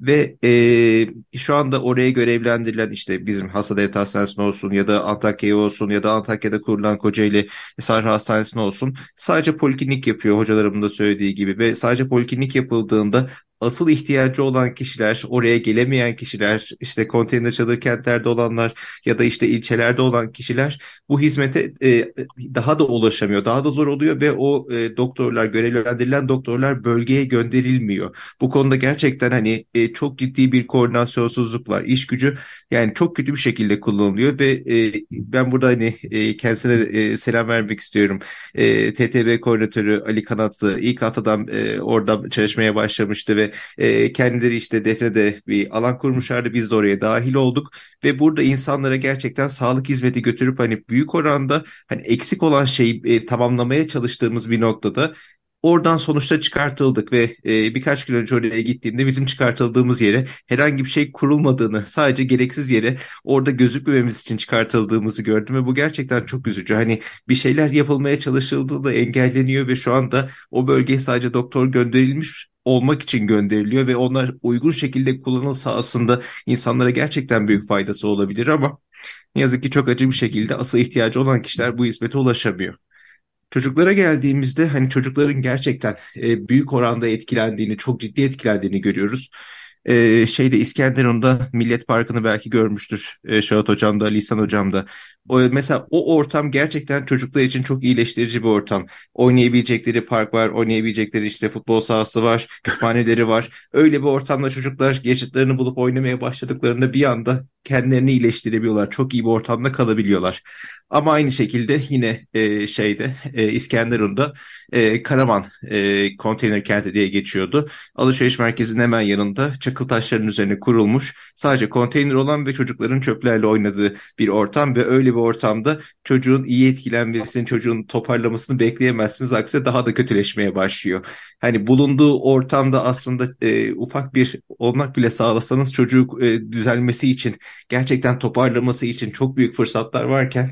Ve e, şu anda oraya görevlendirilen işte bizim Hasadevlet Hastanesi'ne olsun ya da Antakya'ya olsun ya da Antakya'da kurulan Kocaeli Sarı Hastanesi'ne olsun sadece poliklinik yapıyor hocalarımın da söylediği gibi ve sadece poliklinik yapıldığında asıl ihtiyacı olan kişiler, oraya gelemeyen kişiler, işte konteyner çadır kentlerde olanlar ya da işte ilçelerde olan kişiler bu hizmete e, daha da ulaşamıyor, daha da zor oluyor ve o e, doktorlar, görevlendirilen doktorlar bölgeye gönderilmiyor. Bu konuda gerçekten hani e, çok ciddi bir koordinasyonsuzluk var. İş gücü yani çok kötü bir şekilde kullanılıyor ve e, ben burada hani e, kendisine e, selam vermek istiyorum. E, TTB koordinatörü Ali Kanatlı ilk haftadan e, orada çalışmaya başlamıştı ve e, kendileri işte Defne'de bir alan kurmuşlardı. Biz de oraya dahil olduk ve burada insanlara gerçekten sağlık hizmeti götürüp hani büyük oranda hani eksik olan şeyi e, tamamlamaya çalıştığımız bir noktada Oradan sonuçta çıkartıldık ve e, birkaç gün önce oraya gittiğimde bizim çıkartıldığımız yere herhangi bir şey kurulmadığını, sadece gereksiz yere orada gözükmememiz için çıkartıldığımızı gördüm ve bu gerçekten çok üzücü. Hani bir şeyler yapılmaya çalışıldığı da engelleniyor ve şu anda o bölgeye sadece doktor gönderilmiş olmak için gönderiliyor ve onlar uygun şekilde kullanılsa aslında insanlara gerçekten büyük faydası olabilir ama ne yazık ki çok acı bir şekilde asıl ihtiyacı olan kişiler bu hizmete ulaşamıyor. Çocuklara geldiğimizde hani çocukların gerçekten e, büyük oranda etkilendiğini, çok ciddi etkilendiğini görüyoruz. E, şeyde İskenderun'da Millet Parkı'nı belki görmüştür e, Şahat Hocam da, Lisan Hocam da. Mesela o ortam gerçekten çocuklar için çok iyileştirici bir ortam. Oynayabilecekleri park var, oynayabilecekleri işte futbol sahası var, (laughs) kütüphaneleri var. Öyle bir ortamda çocuklar yaşıtlarını bulup oynamaya başladıklarında bir anda kendilerini iyileştirebiliyorlar. Çok iyi bir ortamda kalabiliyorlar. Ama aynı şekilde yine e, şeyde e, İskenderun'da e, Karaman e, konteyner kenti diye geçiyordu. Alışveriş merkezinin hemen yanında çakıl taşların üzerine kurulmuş sadece konteyner olan ve çocukların çöplerle oynadığı bir ortam ve öyle bir ortamda çocuğun iyi etkilenmesini, çocuğun toparlamasını bekleyemezsiniz. Aksine daha da kötüleşmeye başlıyor. Hani bulunduğu ortamda aslında e, ufak bir olmak bile sağlasanız çocuk e, düzelmesi için, gerçekten toparlaması için çok büyük fırsatlar varken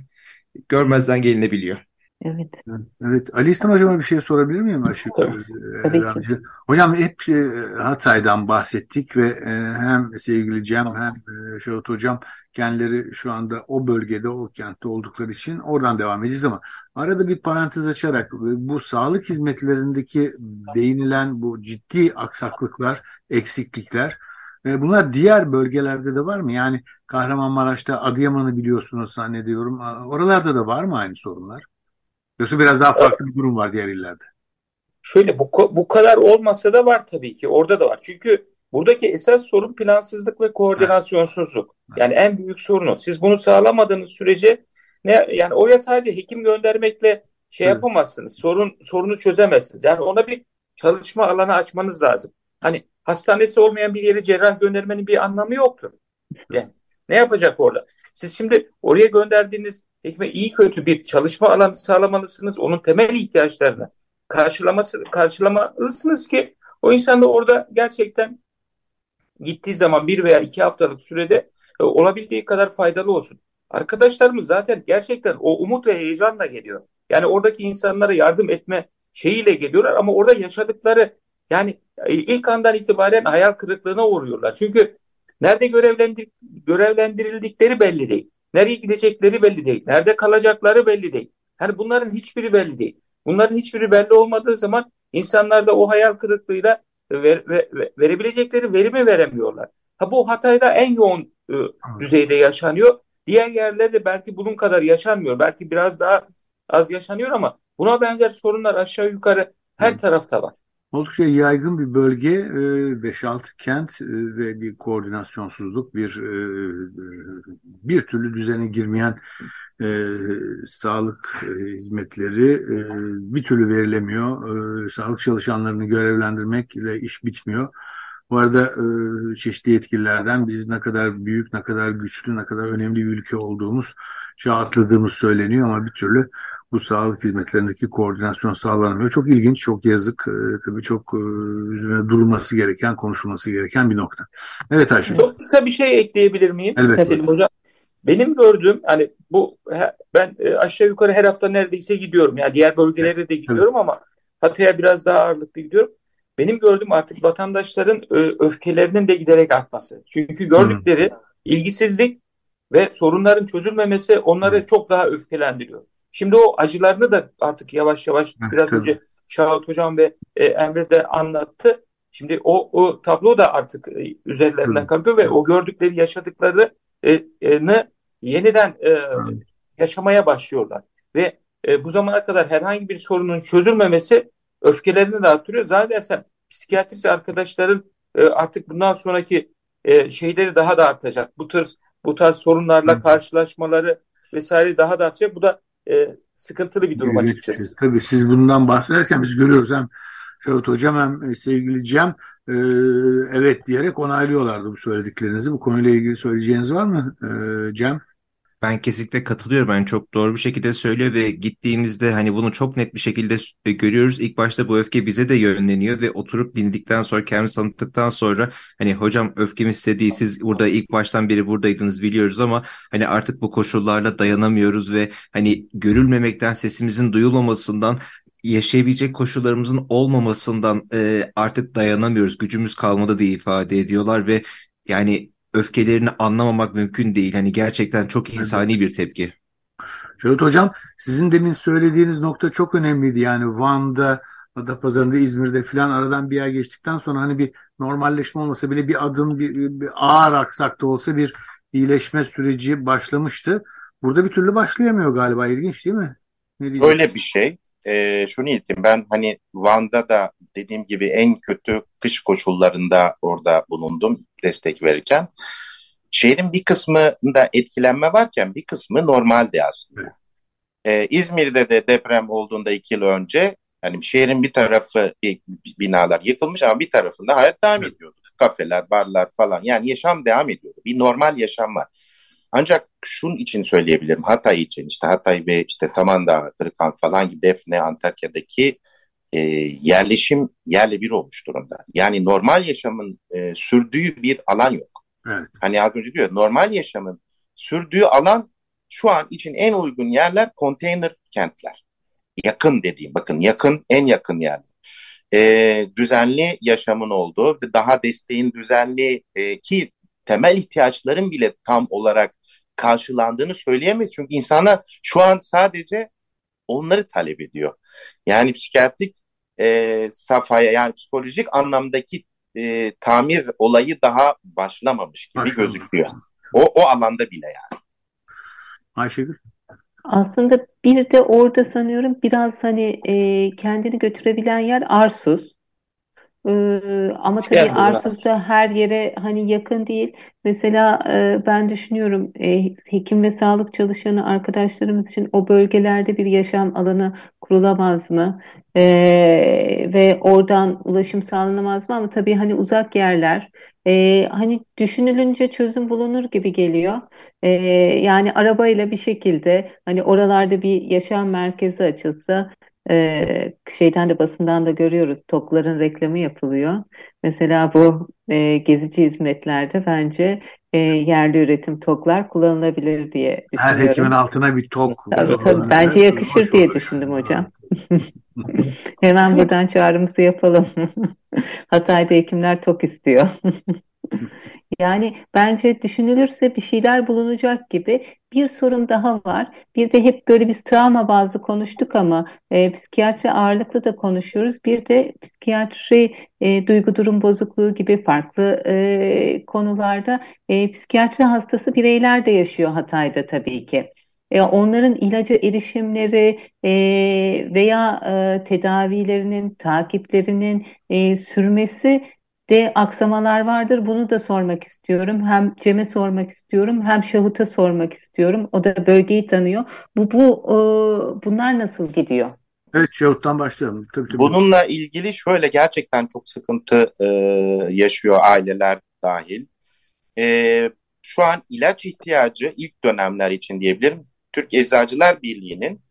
görmezden gelinebiliyor.
Evet.
Evet. Ali İhsan Hocam'a bir şey sorabilir miyim? Aşık,
Tabii ki.
Hocam hep e, Hatay'dan bahsettik ve e, hem sevgili Cem hem e, Şahat Hocam kendileri şu anda o bölgede, o kentte oldukları için oradan devam edeceğiz ama arada bir parantez açarak bu sağlık hizmetlerindeki değinilen bu ciddi aksaklıklar, eksiklikler Bunlar diğer bölgelerde de var mı? Yani Kahramanmaraş'ta Adıyaman'ı biliyorsunuz zannediyorum. Oralarda da var mı aynı sorunlar? Yoksa biraz daha farklı bir durum var diğer illerde.
Şöyle bu, bu kadar olmasa da var tabii ki. Orada da var. Çünkü buradaki esas sorun plansızlık ve koordinasyonsuzluk. Yani en büyük sorunu. Siz bunu sağlamadığınız sürece ne yani oraya sadece hekim göndermekle şey yapamazsınız. Sorun sorunu çözemezsiniz. Yani ona bir çalışma alanı açmanız lazım. Hani hastanesi olmayan bir yere cerrah göndermenin bir anlamı yoktur. Yani ne yapacak orada? Siz şimdi oraya gönderdiğiniz hekime iyi kötü bir çalışma alanı sağlamalısınız. Onun temel ihtiyaçlarını karşılaması karşılamalısınız ki o insan da orada gerçekten gittiği zaman bir veya iki haftalık sürede e, olabildiği kadar faydalı olsun. Arkadaşlarımız zaten gerçekten o umut ve heyecanla geliyor. Yani oradaki insanlara yardım etme şeyiyle geliyorlar ama orada yaşadıkları yani e, ilk andan itibaren hayal kırıklığına uğruyorlar. Çünkü nerede görevlendir görevlendirildikleri belli değil. Nereye gidecekleri belli değil. Nerede kalacakları belli değil. Yani bunların hiçbiri belli değil. Bunların hiçbiri belli olmadığı zaman insanlar da o hayal kırıklığıyla ver, ver, verebilecekleri verimi veremiyorlar. Ha bu Hatay'da en yoğun e, düzeyde yaşanıyor. Diğer yerlerde belki bunun kadar yaşanmıyor. Belki biraz daha az yaşanıyor ama buna benzer sorunlar aşağı yukarı her tarafta var.
Oldukça yaygın bir bölge, 5-6 e, kent e, ve bir koordinasyonsuzluk, bir e, bir türlü düzene girmeyen sağlık hizmetleri bir türlü verilemiyor. Sağlık çalışanlarını görevlendirmekle iş bitmiyor. Bu arada çeşitli yetkililerden biz ne kadar büyük, ne kadar güçlü, ne kadar önemli bir ülke olduğumuz, atladığımız söyleniyor ama bir türlü bu sağlık hizmetlerindeki koordinasyon sağlanamıyor. Çok ilginç, çok yazık. E, tabii çok e, üzerine durulması gereken, konuşulması gereken bir nokta. Evet Ayşe.
Çok kısa bir şey ekleyebilir miyim?
Evet. Selim
Hocam. Benim gördüğüm hani bu ben e, aşağı yukarı her hafta neredeyse gidiyorum. Yani diğer bölgelere de gidiyorum evet. ama Hatay'a biraz daha ağırlıklı gidiyorum. Benim gördüğüm artık vatandaşların öfkelerinin de giderek artması. Çünkü gördükleri hmm. ilgisizlik ve sorunların çözülmemesi onları hmm. çok daha öfkelendiriyor. Şimdi o acılarını da artık yavaş yavaş biraz önce Şahit Hocam ve e, Emre de anlattı. Şimdi o, o tablo da artık e, üzerlerinden kalkıyor ve o gördükleri, yaşadıklarını e, yeniden e, yaşamaya başlıyorlar. Ve e, bu zamana kadar herhangi bir sorunun çözülmemesi öfkelerini de arttırıyor. Zannedersem psikiyatrist arkadaşların e, artık bundan sonraki e, şeyleri daha da artacak. Bu tarz bu tarz sorunlarla karşılaşmaları vesaire daha da artacak. Bu da e, sıkıntılı bir durum açıkçası.
Tabii siz bundan bahsederken biz görüyoruz hem Şahit Hocam hem e, sevgili Cem e, evet diyerek onaylıyorlardı bu söylediklerinizi. Bu konuyla ilgili söyleyeceğiniz var mı e, Cem?
Ben kesinlikle katılıyorum. Ben çok doğru bir şekilde söylüyor ve gittiğimizde hani bunu çok net bir şekilde görüyoruz. İlk başta bu öfke bize de yönleniyor ve oturup dinledikten sonra kendimizi tanıttıktan sonra hani hocam öfkemiz istediği siz burada ilk baştan beri buradaydınız biliyoruz ama hani artık bu koşullarla dayanamıyoruz ve hani görülmemekten sesimizin duyulmamasından yaşayabilecek koşullarımızın olmamasından e, artık dayanamıyoruz. Gücümüz kalmadı diye ifade ediyorlar ve yani öfkelerini anlamamak mümkün değil. Hani gerçekten çok insani bir tepki.
Şöyle Hocam sizin demin söylediğiniz nokta çok önemliydi. Yani Van'da, Adapazarı'nda, İzmir'de falan aradan bir yer geçtikten sonra hani bir normalleşme olmasa bile bir adım, bir, bir ağır aksakta olsa bir iyileşme süreci başlamıştı. Burada bir türlü başlayamıyor galiba. İlginç değil mi?
Ne Öyle bir şey e, şunu ileteyim. Ben hani Van'da da dediğim gibi en kötü kış koşullarında orada bulundum destek verirken. Şehrin bir kısmında etkilenme varken bir kısmı normaldi aslında. Ee, İzmir'de de deprem olduğunda iki yıl önce hani şehrin bir tarafı binalar yıkılmış ama bir tarafında hayat devam ediyordu. Kafeler, barlar falan yani yaşam devam ediyordu. Bir normal yaşam var. Ancak şunun için söyleyebilirim. Hatay için işte Hatay ve işte Samandağ, Kırıkan falan gibi Defne, Antakya'daki e, yerleşim yerle bir olmuş durumda. Yani normal yaşamın e, sürdüğü bir alan yok. Evet. Hani az önce diyor normal yaşamın sürdüğü alan şu an için en uygun yerler konteyner kentler. Yakın dediğim bakın yakın en yakın yerler. E, düzenli yaşamın olduğu daha desteğin düzenli e, ki temel ihtiyaçların bile tam olarak karşılandığını söyleyemeyiz. Çünkü insanlar şu an sadece onları talep ediyor. Yani psikiyatrik e, safhaya yani psikolojik anlamdaki e, tamir olayı daha başlamamış gibi Başlamamış. gözüküyor. O, o alanda bile yani.
Ayşegül?
Aslında bir de orada sanıyorum biraz hani e, kendini götürebilen yer Arsuz. Ee, ama tabii Arsuz da her yere hani yakın değil. Mesela e, ben düşünüyorum e, hekim ve sağlık çalışanı arkadaşlarımız için o bölgelerde bir yaşam alanı kurulamaz mı? E, ve oradan ulaşım sağlanamaz mı? Ama tabii hani uzak yerler e, hani düşünülünce çözüm bulunur gibi geliyor. E, yani arabayla bir şekilde hani oralarda bir yaşam merkezi açılsa e, şeyden de basından da görüyoruz. TOK'ların reklamı yapılıyor. Mesela bu e, gezici hizmetlerde bence e, yerli üretim TOK'lar kullanılabilir diye
düşünüyorum. Her hekimin altına bir TOK.
Tabii, tabii. Bence yakışır diye düşündüm hocam. (laughs) Hemen buradan çağrımızı yapalım. (laughs) Hatay'da hekimler TOK istiyor. (laughs) Yani bence düşünülürse bir şeyler bulunacak gibi bir sorun daha var. Bir de hep böyle biz travma bazlı konuştuk ama e, psikiyatri ağırlıklı da konuşuyoruz. Bir de psikiyatri e, duygu durum bozukluğu gibi farklı e, konularda e, psikiyatri hastası bireyler de yaşıyor Hatay'da tabii ki. E, onların ilaca erişimleri e, veya e, tedavilerinin, takiplerinin e, sürmesi de aksamalar vardır. Bunu da sormak istiyorum. Hem Cem'e sormak istiyorum, hem Şahut'a sormak istiyorum. O da bölgeyi tanıyor. Bu bu e, bunlar nasıl gidiyor?
Evet Şahut'tan başlayalım. Tabii, tabii.
Bununla ilgili şöyle gerçekten çok sıkıntı e, yaşıyor aileler dahil. E, şu an ilaç ihtiyacı ilk dönemler için diyebilirim. Türk Eczacılar Birliği'nin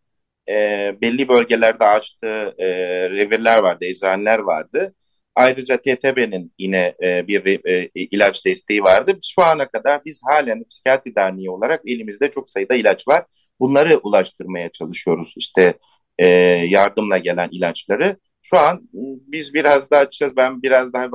e, belli bölgelerde açtığı e, revirler vardı, eczaneler vardı Ayrıca TTB'nin yine e, bir e, ilaç desteği vardı. Şu ana kadar biz halen psikiyatri derneği olarak elimizde çok sayıda ilaç var. Bunları ulaştırmaya çalışıyoruz işte e, yardımla gelen ilaçları. Şu an biz biraz daha açacağız. Ben biraz daha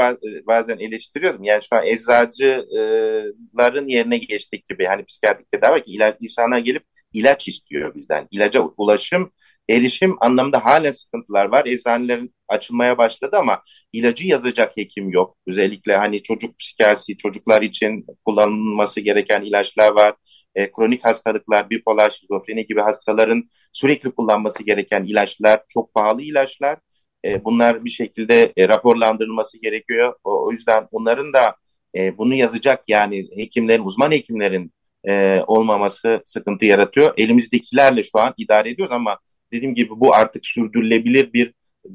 bazen eleştiriyordum. Yani şu an eczacıların yerine geçtik gibi. Hani psikiyatrik tedavi ki ilaç, insana gelip ilaç istiyor bizden. İlaca ulaşım erişim anlamında hala sıkıntılar var. Eczanelerin açılmaya başladı ama ilacı yazacak hekim yok. Özellikle hani çocuk psikiyatrisi, çocuklar için kullanılması gereken ilaçlar var. E, kronik hastalıklar, bipolar, şizofreni gibi hastaların sürekli kullanması gereken ilaçlar, çok pahalı ilaçlar. E, bunlar bir şekilde e, raporlandırılması gerekiyor. O, o yüzden bunların da e, bunu yazacak yani hekimlerin, uzman hekimlerin e, olmaması sıkıntı yaratıyor. Elimizdekilerle şu an idare ediyoruz ama dediğim gibi bu artık sürdürülebilir bir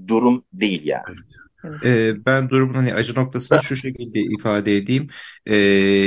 durum değil yani. Evet.
Ee, ben durumun hani acı noktasını şu şekilde ifade edeyim. Ee,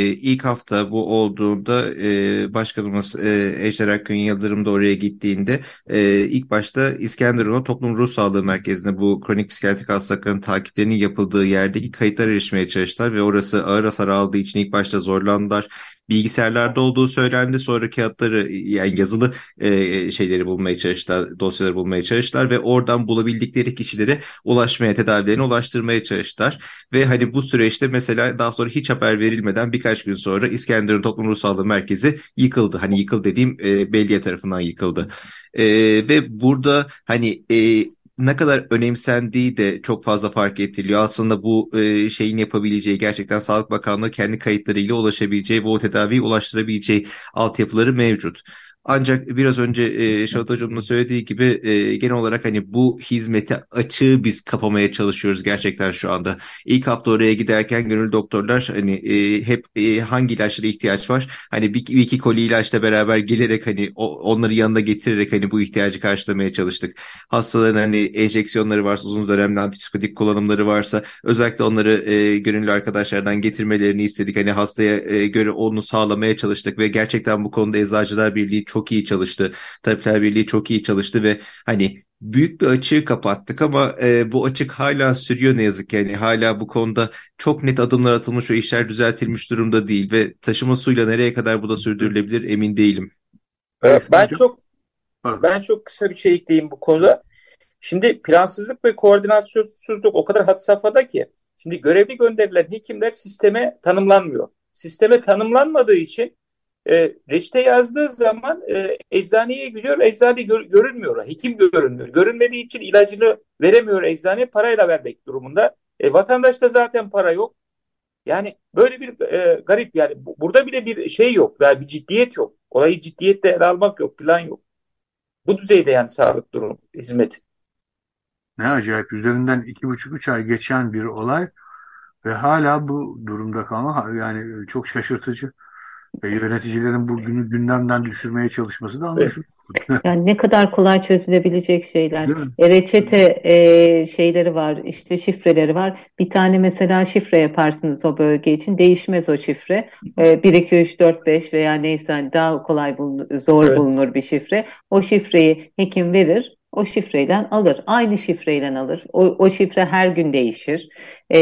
ilk hafta bu olduğunda e, başkanımız e, Ejder Akgün Yıldırım da oraya gittiğinde e, ilk başta İskenderun'a Toplum Ruh Sağlığı Merkezi'nde bu kronik psikiyatrik hastalıkların takiplerinin yapıldığı yerdeki kayıtlar erişmeye çalıştılar ve orası ağır hasar aldığı için ilk başta zorlandılar bilgisayarlarda olduğu söylendi. Sonra kağıtları yani yazılı e, şeyleri bulmaya çalıştılar, dosyaları bulmaya çalıştılar ve oradan bulabildikleri kişilere ulaşmaya, tedavilerine ulaştırmaya çalıştılar. Ve hani bu süreçte mesela daha sonra hiç haber verilmeden birkaç gün sonra İskenderun Toplum Ruh Sağlığı Merkezi yıkıldı. Hani yıkıldı dediğim e, belediye tarafından yıkıldı. E, ve burada hani e, ne kadar önemsendiği de çok fazla fark ettiriliyor. Aslında bu e, şeyin yapabileceği gerçekten Sağlık Bakanlığı kendi kayıtlarıyla ulaşabileceği ve o tedaviyi ulaştırabileceği altyapıları mevcut. Ancak biraz önce e, Şahat Hocam'ın söylediği gibi e, genel olarak hani bu hizmeti açığı biz kapamaya çalışıyoruz gerçekten şu anda. İlk hafta oraya giderken gönül doktorlar hani e, hep e, hangi ilaçlara ihtiyaç var? Hani bir, bir iki koli ilaçla beraber gelerek hani o, onları yanında getirerek hani bu ihtiyacı karşılamaya çalıştık. Hastaların hani enjeksiyonları varsa uzun dönemde antipsikotik kullanımları varsa özellikle onları e, gönüllü arkadaşlardan getirmelerini istedik. Hani hastaya e, göre onu sağlamaya çalıştık ve gerçekten bu konuda Eczacılar Birliği çok çok iyi çalıştı. Tabipler Birliği çok iyi çalıştı ve hani büyük bir açığı kapattık ama e, bu açık hala sürüyor ne yazık ki. Yani hala bu konuda çok net adımlar atılmış ve işler düzeltilmiş durumda değil ve taşıma suyla nereye kadar bu da sürdürülebilir emin değilim.
Evet, ben çok ben çok kısa bir şey ekleyeyim bu konuda. Şimdi plansızlık ve koordinasyonsuzluk o kadar had safhada ki şimdi görevli gönderilen hekimler sisteme tanımlanmıyor. Sisteme tanımlanmadığı için e, reçete yazdığı zaman e, eczaneye gidiyor, eczane gör, görünmüyor, hekim görünmüyor. Görünmediği için ilacını veremiyor eczane, parayla vermek durumunda. E, vatandaşta zaten para yok. Yani böyle bir e, garip yani burada bile bir şey yok, yani bir ciddiyet yok. Olayı ciddiyetle ele almak yok, plan yok. Bu düzeyde yani sağlık durumu, hizmet.
Ne acayip üzerinden iki buçuk üç ay geçen bir olay ve hala bu durumda kalma yani çok şaşırtıcı. Ve yöneticilerin bu günü gündemden düşürmeye çalışması da anlaşılıyor. (laughs)
Yani ne kadar kolay çözülebilecek şeyler. E, reçete e, şeyleri var, işte şifreleri var. Bir tane mesela şifre yaparsınız o bölge için. Değişmez o şifre. E, 1, 2, 3, 4, 5 veya neyse hani daha kolay bulunur, zor evet. bulunur bir şifre. O şifreyi hekim verir o şifreden alır. Aynı şifreyle alır. O, o şifre her gün değişir. Ee,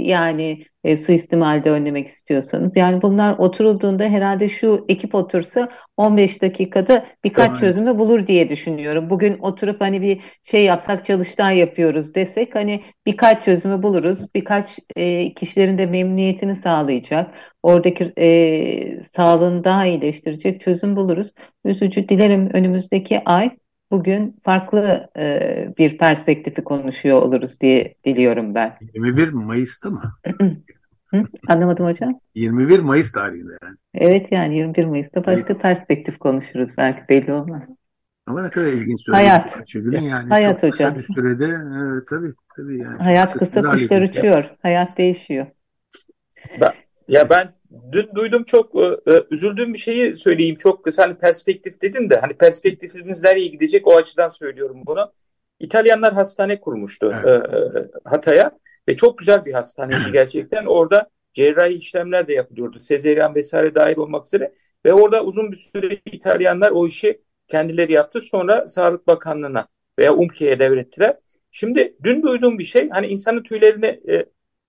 yani e, suistimalde önlemek istiyorsanız. Yani bunlar oturulduğunda herhalde şu ekip otursa 15 dakikada birkaç tamam. çözümü bulur diye düşünüyorum. Bugün oturup hani bir şey yapsak çalıştay yapıyoruz desek hani birkaç çözümü buluruz. Birkaç e, kişilerin de memnuniyetini sağlayacak. Oradaki e, sağlığını daha iyileştirecek çözüm buluruz. Üzücü dilerim önümüzdeki ay bugün farklı e, bir perspektifi konuşuyor oluruz diye diliyorum ben.
21 Mayıs'ta mı?
Hı? Anlamadım hocam.
21 Mayıs tarihinde yani.
Evet yani 21 Mayıs'ta başka evet. perspektif konuşuruz belki belli olmaz.
Ama ne kadar ilginç
Hayat.
Ayşegül'ün yani
Hayat
çok
hocam.
kısa bir sürede evet, tabii tabii yani.
Hayat kısa kuşlar uçuyor. Hayat değişiyor.
Ben, ya ben dün duydum çok e, e, üzüldüğüm bir şeyi söyleyeyim. Çok kısa hani perspektif dedin de hani perspektifimiz nereye gidecek o açıdan söylüyorum bunu. İtalyanlar hastane kurmuştu evet. e, Hatay'a ve çok güzel bir hastaneydi (clears throat) gerçekten. Orada cerrahi işlemler de yapılıyordu. Sezeryan vesaire dahil olmak üzere ve orada uzun bir süre İtalyanlar o işi kendileri yaptı. Sonra Sağlık Bakanlığı'na veya UMKE'ye devrettiler. Şimdi dün duyduğum bir şey hani insanın tüylerini e,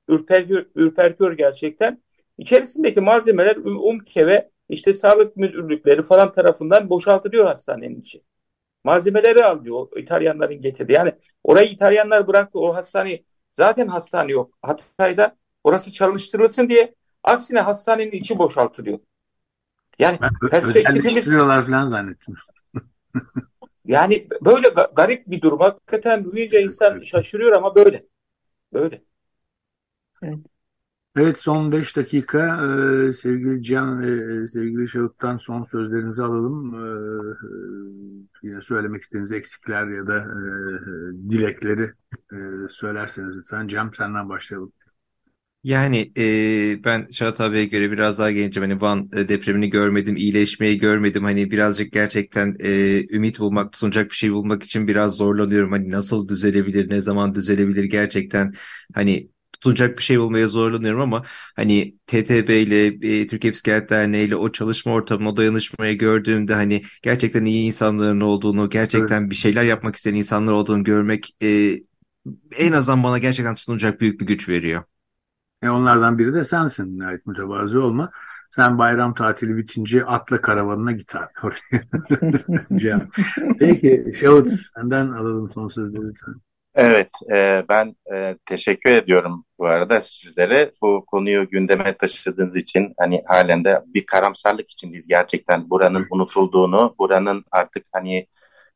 ürpertiyor, ürpertiyor gerçekten. İçerisindeki malzemeler UMKE ve işte sağlık müdürlükleri falan tarafından boşaltılıyor hastanenin içi. Malzemeleri alıyor İtalyanların getirdiği. Yani orayı İtalyanlar bıraktı o hastaneyi. Zaten hastane yok. Hatay'da orası çalıştırılsın diye aksine hastanenin içi boşaltılıyor.
Yani ben perspektifimiz... falan zannettim. (laughs)
Yani böyle garip bir durum. Hakikaten duyunca insan şaşırıyor ama böyle. Böyle.
Evet. Evet son 5 dakika e, sevgili Can ve e, sevgili Şahut'tan son sözlerinizi alalım. E, yine söylemek istediğiniz eksikler ya da dilekleri e, söylerseniz lütfen. Cem senden başlayalım.
Yani e, ben Şahat abiye göre biraz daha gencim. Hani Van depremini görmedim, iyileşmeyi görmedim. Hani birazcık gerçekten e, ümit bulmak, tutunacak bir şey bulmak için biraz zorlanıyorum. Hani nasıl düzelebilir, ne zaman düzelebilir gerçekten hani tutunacak bir şey bulmaya zorlanıyorum ama hani TTB ile e, Türkiye Psikiyatri Derneği ile o çalışma ortamı, o dayanışmayı gördüğümde hani gerçekten iyi insanların olduğunu, gerçekten evet. bir şeyler yapmak isteyen insanlar olduğunu görmek e, en azından bana gerçekten tutunacak büyük bir güç veriyor.
E onlardan biri de sensin nihayet mütevazı olma. Sen bayram tatili bitince atla karavanına git abi (laughs) oraya. (laughs) Peki Şahut senden alalım son sözleri lütfen.
Evet, e, ben e, teşekkür ediyorum bu arada sizlere bu konuyu gündeme taşıdığınız için. Hani halen de bir karamsarlık içindeyiz gerçekten. Buranın unutulduğunu, buranın artık hani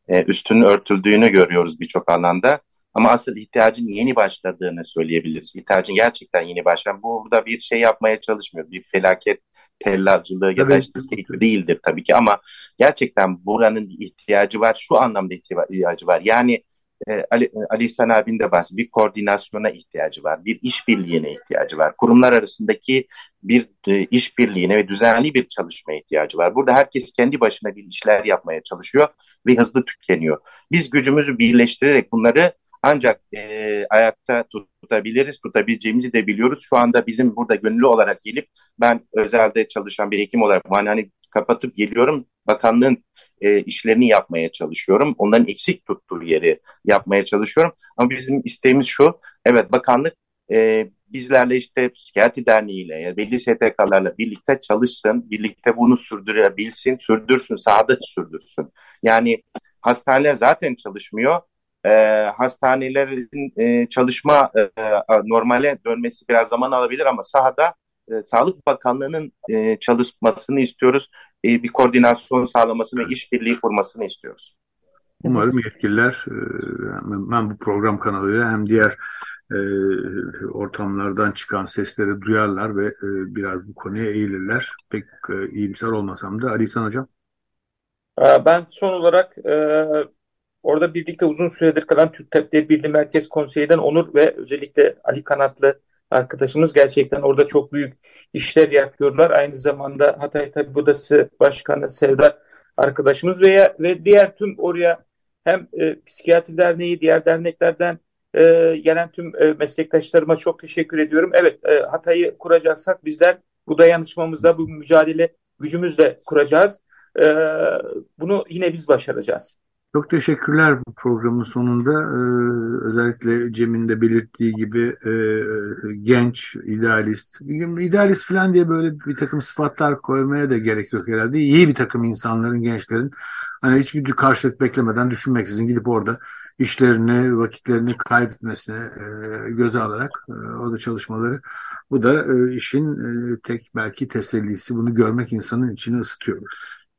e, üstünün örtüldüğünü görüyoruz birçok alanda. Ama asıl ihtiyacın yeni başladığını söyleyebiliriz. İhtiyacın gerçekten yeni başlayan. Burada bir şey yapmaya çalışmıyor. Bir felaket tellalcılığı ya da işte değildir tabii ki ama gerçekten buranın ihtiyacı var. Şu anlamda ihtiyacı var. Yani e, Ali, Ali İhsan abinin de bahsetti. Bir koordinasyona ihtiyacı var. Bir işbirliğine ihtiyacı var. Kurumlar arasındaki bir e, işbirliğine ve düzenli bir çalışmaya ihtiyacı var. Burada herkes kendi başına bir işler yapmaya çalışıyor ve hızlı tükeniyor. Biz gücümüzü birleştirerek bunları ancak e, ayakta tutabiliriz, tutabileceğimizi de biliyoruz. Şu anda bizim burada gönüllü olarak gelip ben özelde çalışan bir hekim olarak hani kapatıp geliyorum. Bakanlığın e, işlerini yapmaya çalışıyorum. Onların eksik tuttuğu yeri yapmaya çalışıyorum. Ama bizim isteğimiz şu. Evet bakanlık e, bizlerle işte Psikiyatri Derneği ile ya belli STK'larla birlikte çalışsın, birlikte bunu sürdürebilsin, sürdürsün, sahada sürdürsün. Yani hastaneler zaten çalışmıyor e, hastanelerin e, çalışma e, normale dönmesi biraz zaman alabilir ama sahada e, Sağlık Bakanlığı'nın e, çalışmasını istiyoruz. E, bir koordinasyon sağlamasını ve işbirliği kurmasını istiyoruz.
Umarım yetkililer e, ben bu program kanalıyla hem diğer e, ortamlardan çıkan sesleri duyarlar ve e, biraz bu konuya eğilirler. Pek e, iyimser olmasam da Ali İhsan Hocam.
Ben son olarak e, Orada birlikte uzun süredir kalan Türk Tabipleri Birliği Merkez Konseyi'den Onur ve özellikle Ali Kanatlı arkadaşımız gerçekten orada çok büyük işler yapıyorlar. Aynı zamanda Hatay Tabip Odası Başkanı Sevda arkadaşımız veya ve diğer tüm oraya hem e, Psikiyatri Derneği, diğer derneklerden e, gelen tüm e, meslektaşlarıma çok teşekkür ediyorum. Evet, e, Hatay'ı kuracaksak bizler bu dayanışmamızda, bu mücadele gücümüzle kuracağız. E, bunu yine biz başaracağız.
Çok teşekkürler bu programın sonunda. Ee, özellikle Cem'in de belirttiği gibi e, genç, idealist. İdealist falan diye böyle bir takım sıfatlar koymaya da gerek yok herhalde. İyi bir takım insanların, gençlerin hani hiçbir karşılık beklemeden düşünmeksizin gidip orada işlerini, vakitlerini kaybetmesine e, göze alarak e, orada çalışmaları. Bu da e, işin e, tek belki tesellisi. Bunu görmek insanın içini ısıtıyor.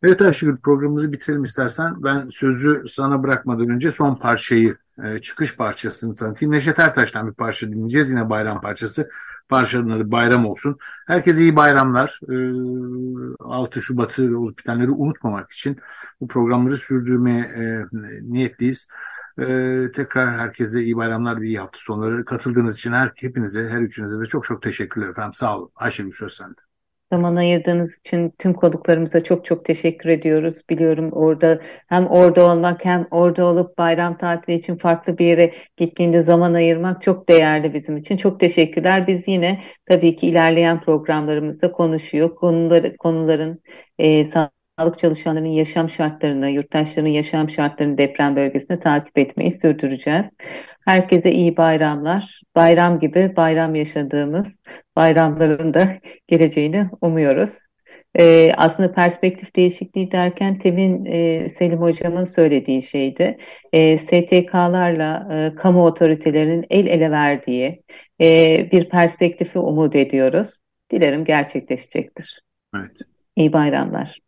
Evet Ayşegül programımızı bitirelim istersen. Ben sözü sana bırakmadan önce son parçayı, e, çıkış parçasını tanıtayım. Neşet Ertaş'tan bir parça dinleyeceğiz. Yine bayram parçası. Parçanın adı Bayram olsun. Herkese iyi bayramlar. E, 6 Şubat'ı olup bitenleri unutmamak için bu programları sürdürmeye e, niyetliyiz. E, tekrar herkese iyi bayramlar iyi hafta sonları. Katıldığınız için her, hepinize, her üçünüze de çok çok teşekkürler efendim. Sağ olun. Ayşegül söz sende.
Zaman ayırdığınız için tüm konuklarımıza çok çok teşekkür ediyoruz. Biliyorum orada hem orada olmak hem orada olup bayram tatili için farklı bir yere gittiğinde zaman ayırmak çok değerli bizim için. Çok teşekkürler. Biz yine tabii ki ilerleyen programlarımızda konuşuyor. Konuları, konuların e, sağlık çalışanlarının yaşam şartlarını, yurttaşların yaşam şartlarını deprem bölgesinde takip etmeyi sürdüreceğiz. Herkese iyi bayramlar. Bayram gibi bayram yaşadığımız bayramların da (laughs) geleceğini umuyoruz. Ee, aslında perspektif değişikliği derken Temin e, Selim Hocam'ın söylediği şeydi. E, STK'larla e, kamu otoritelerinin el ele verdiği e, bir perspektifi umut ediyoruz. Dilerim gerçekleşecektir.
Evet.
İyi bayramlar.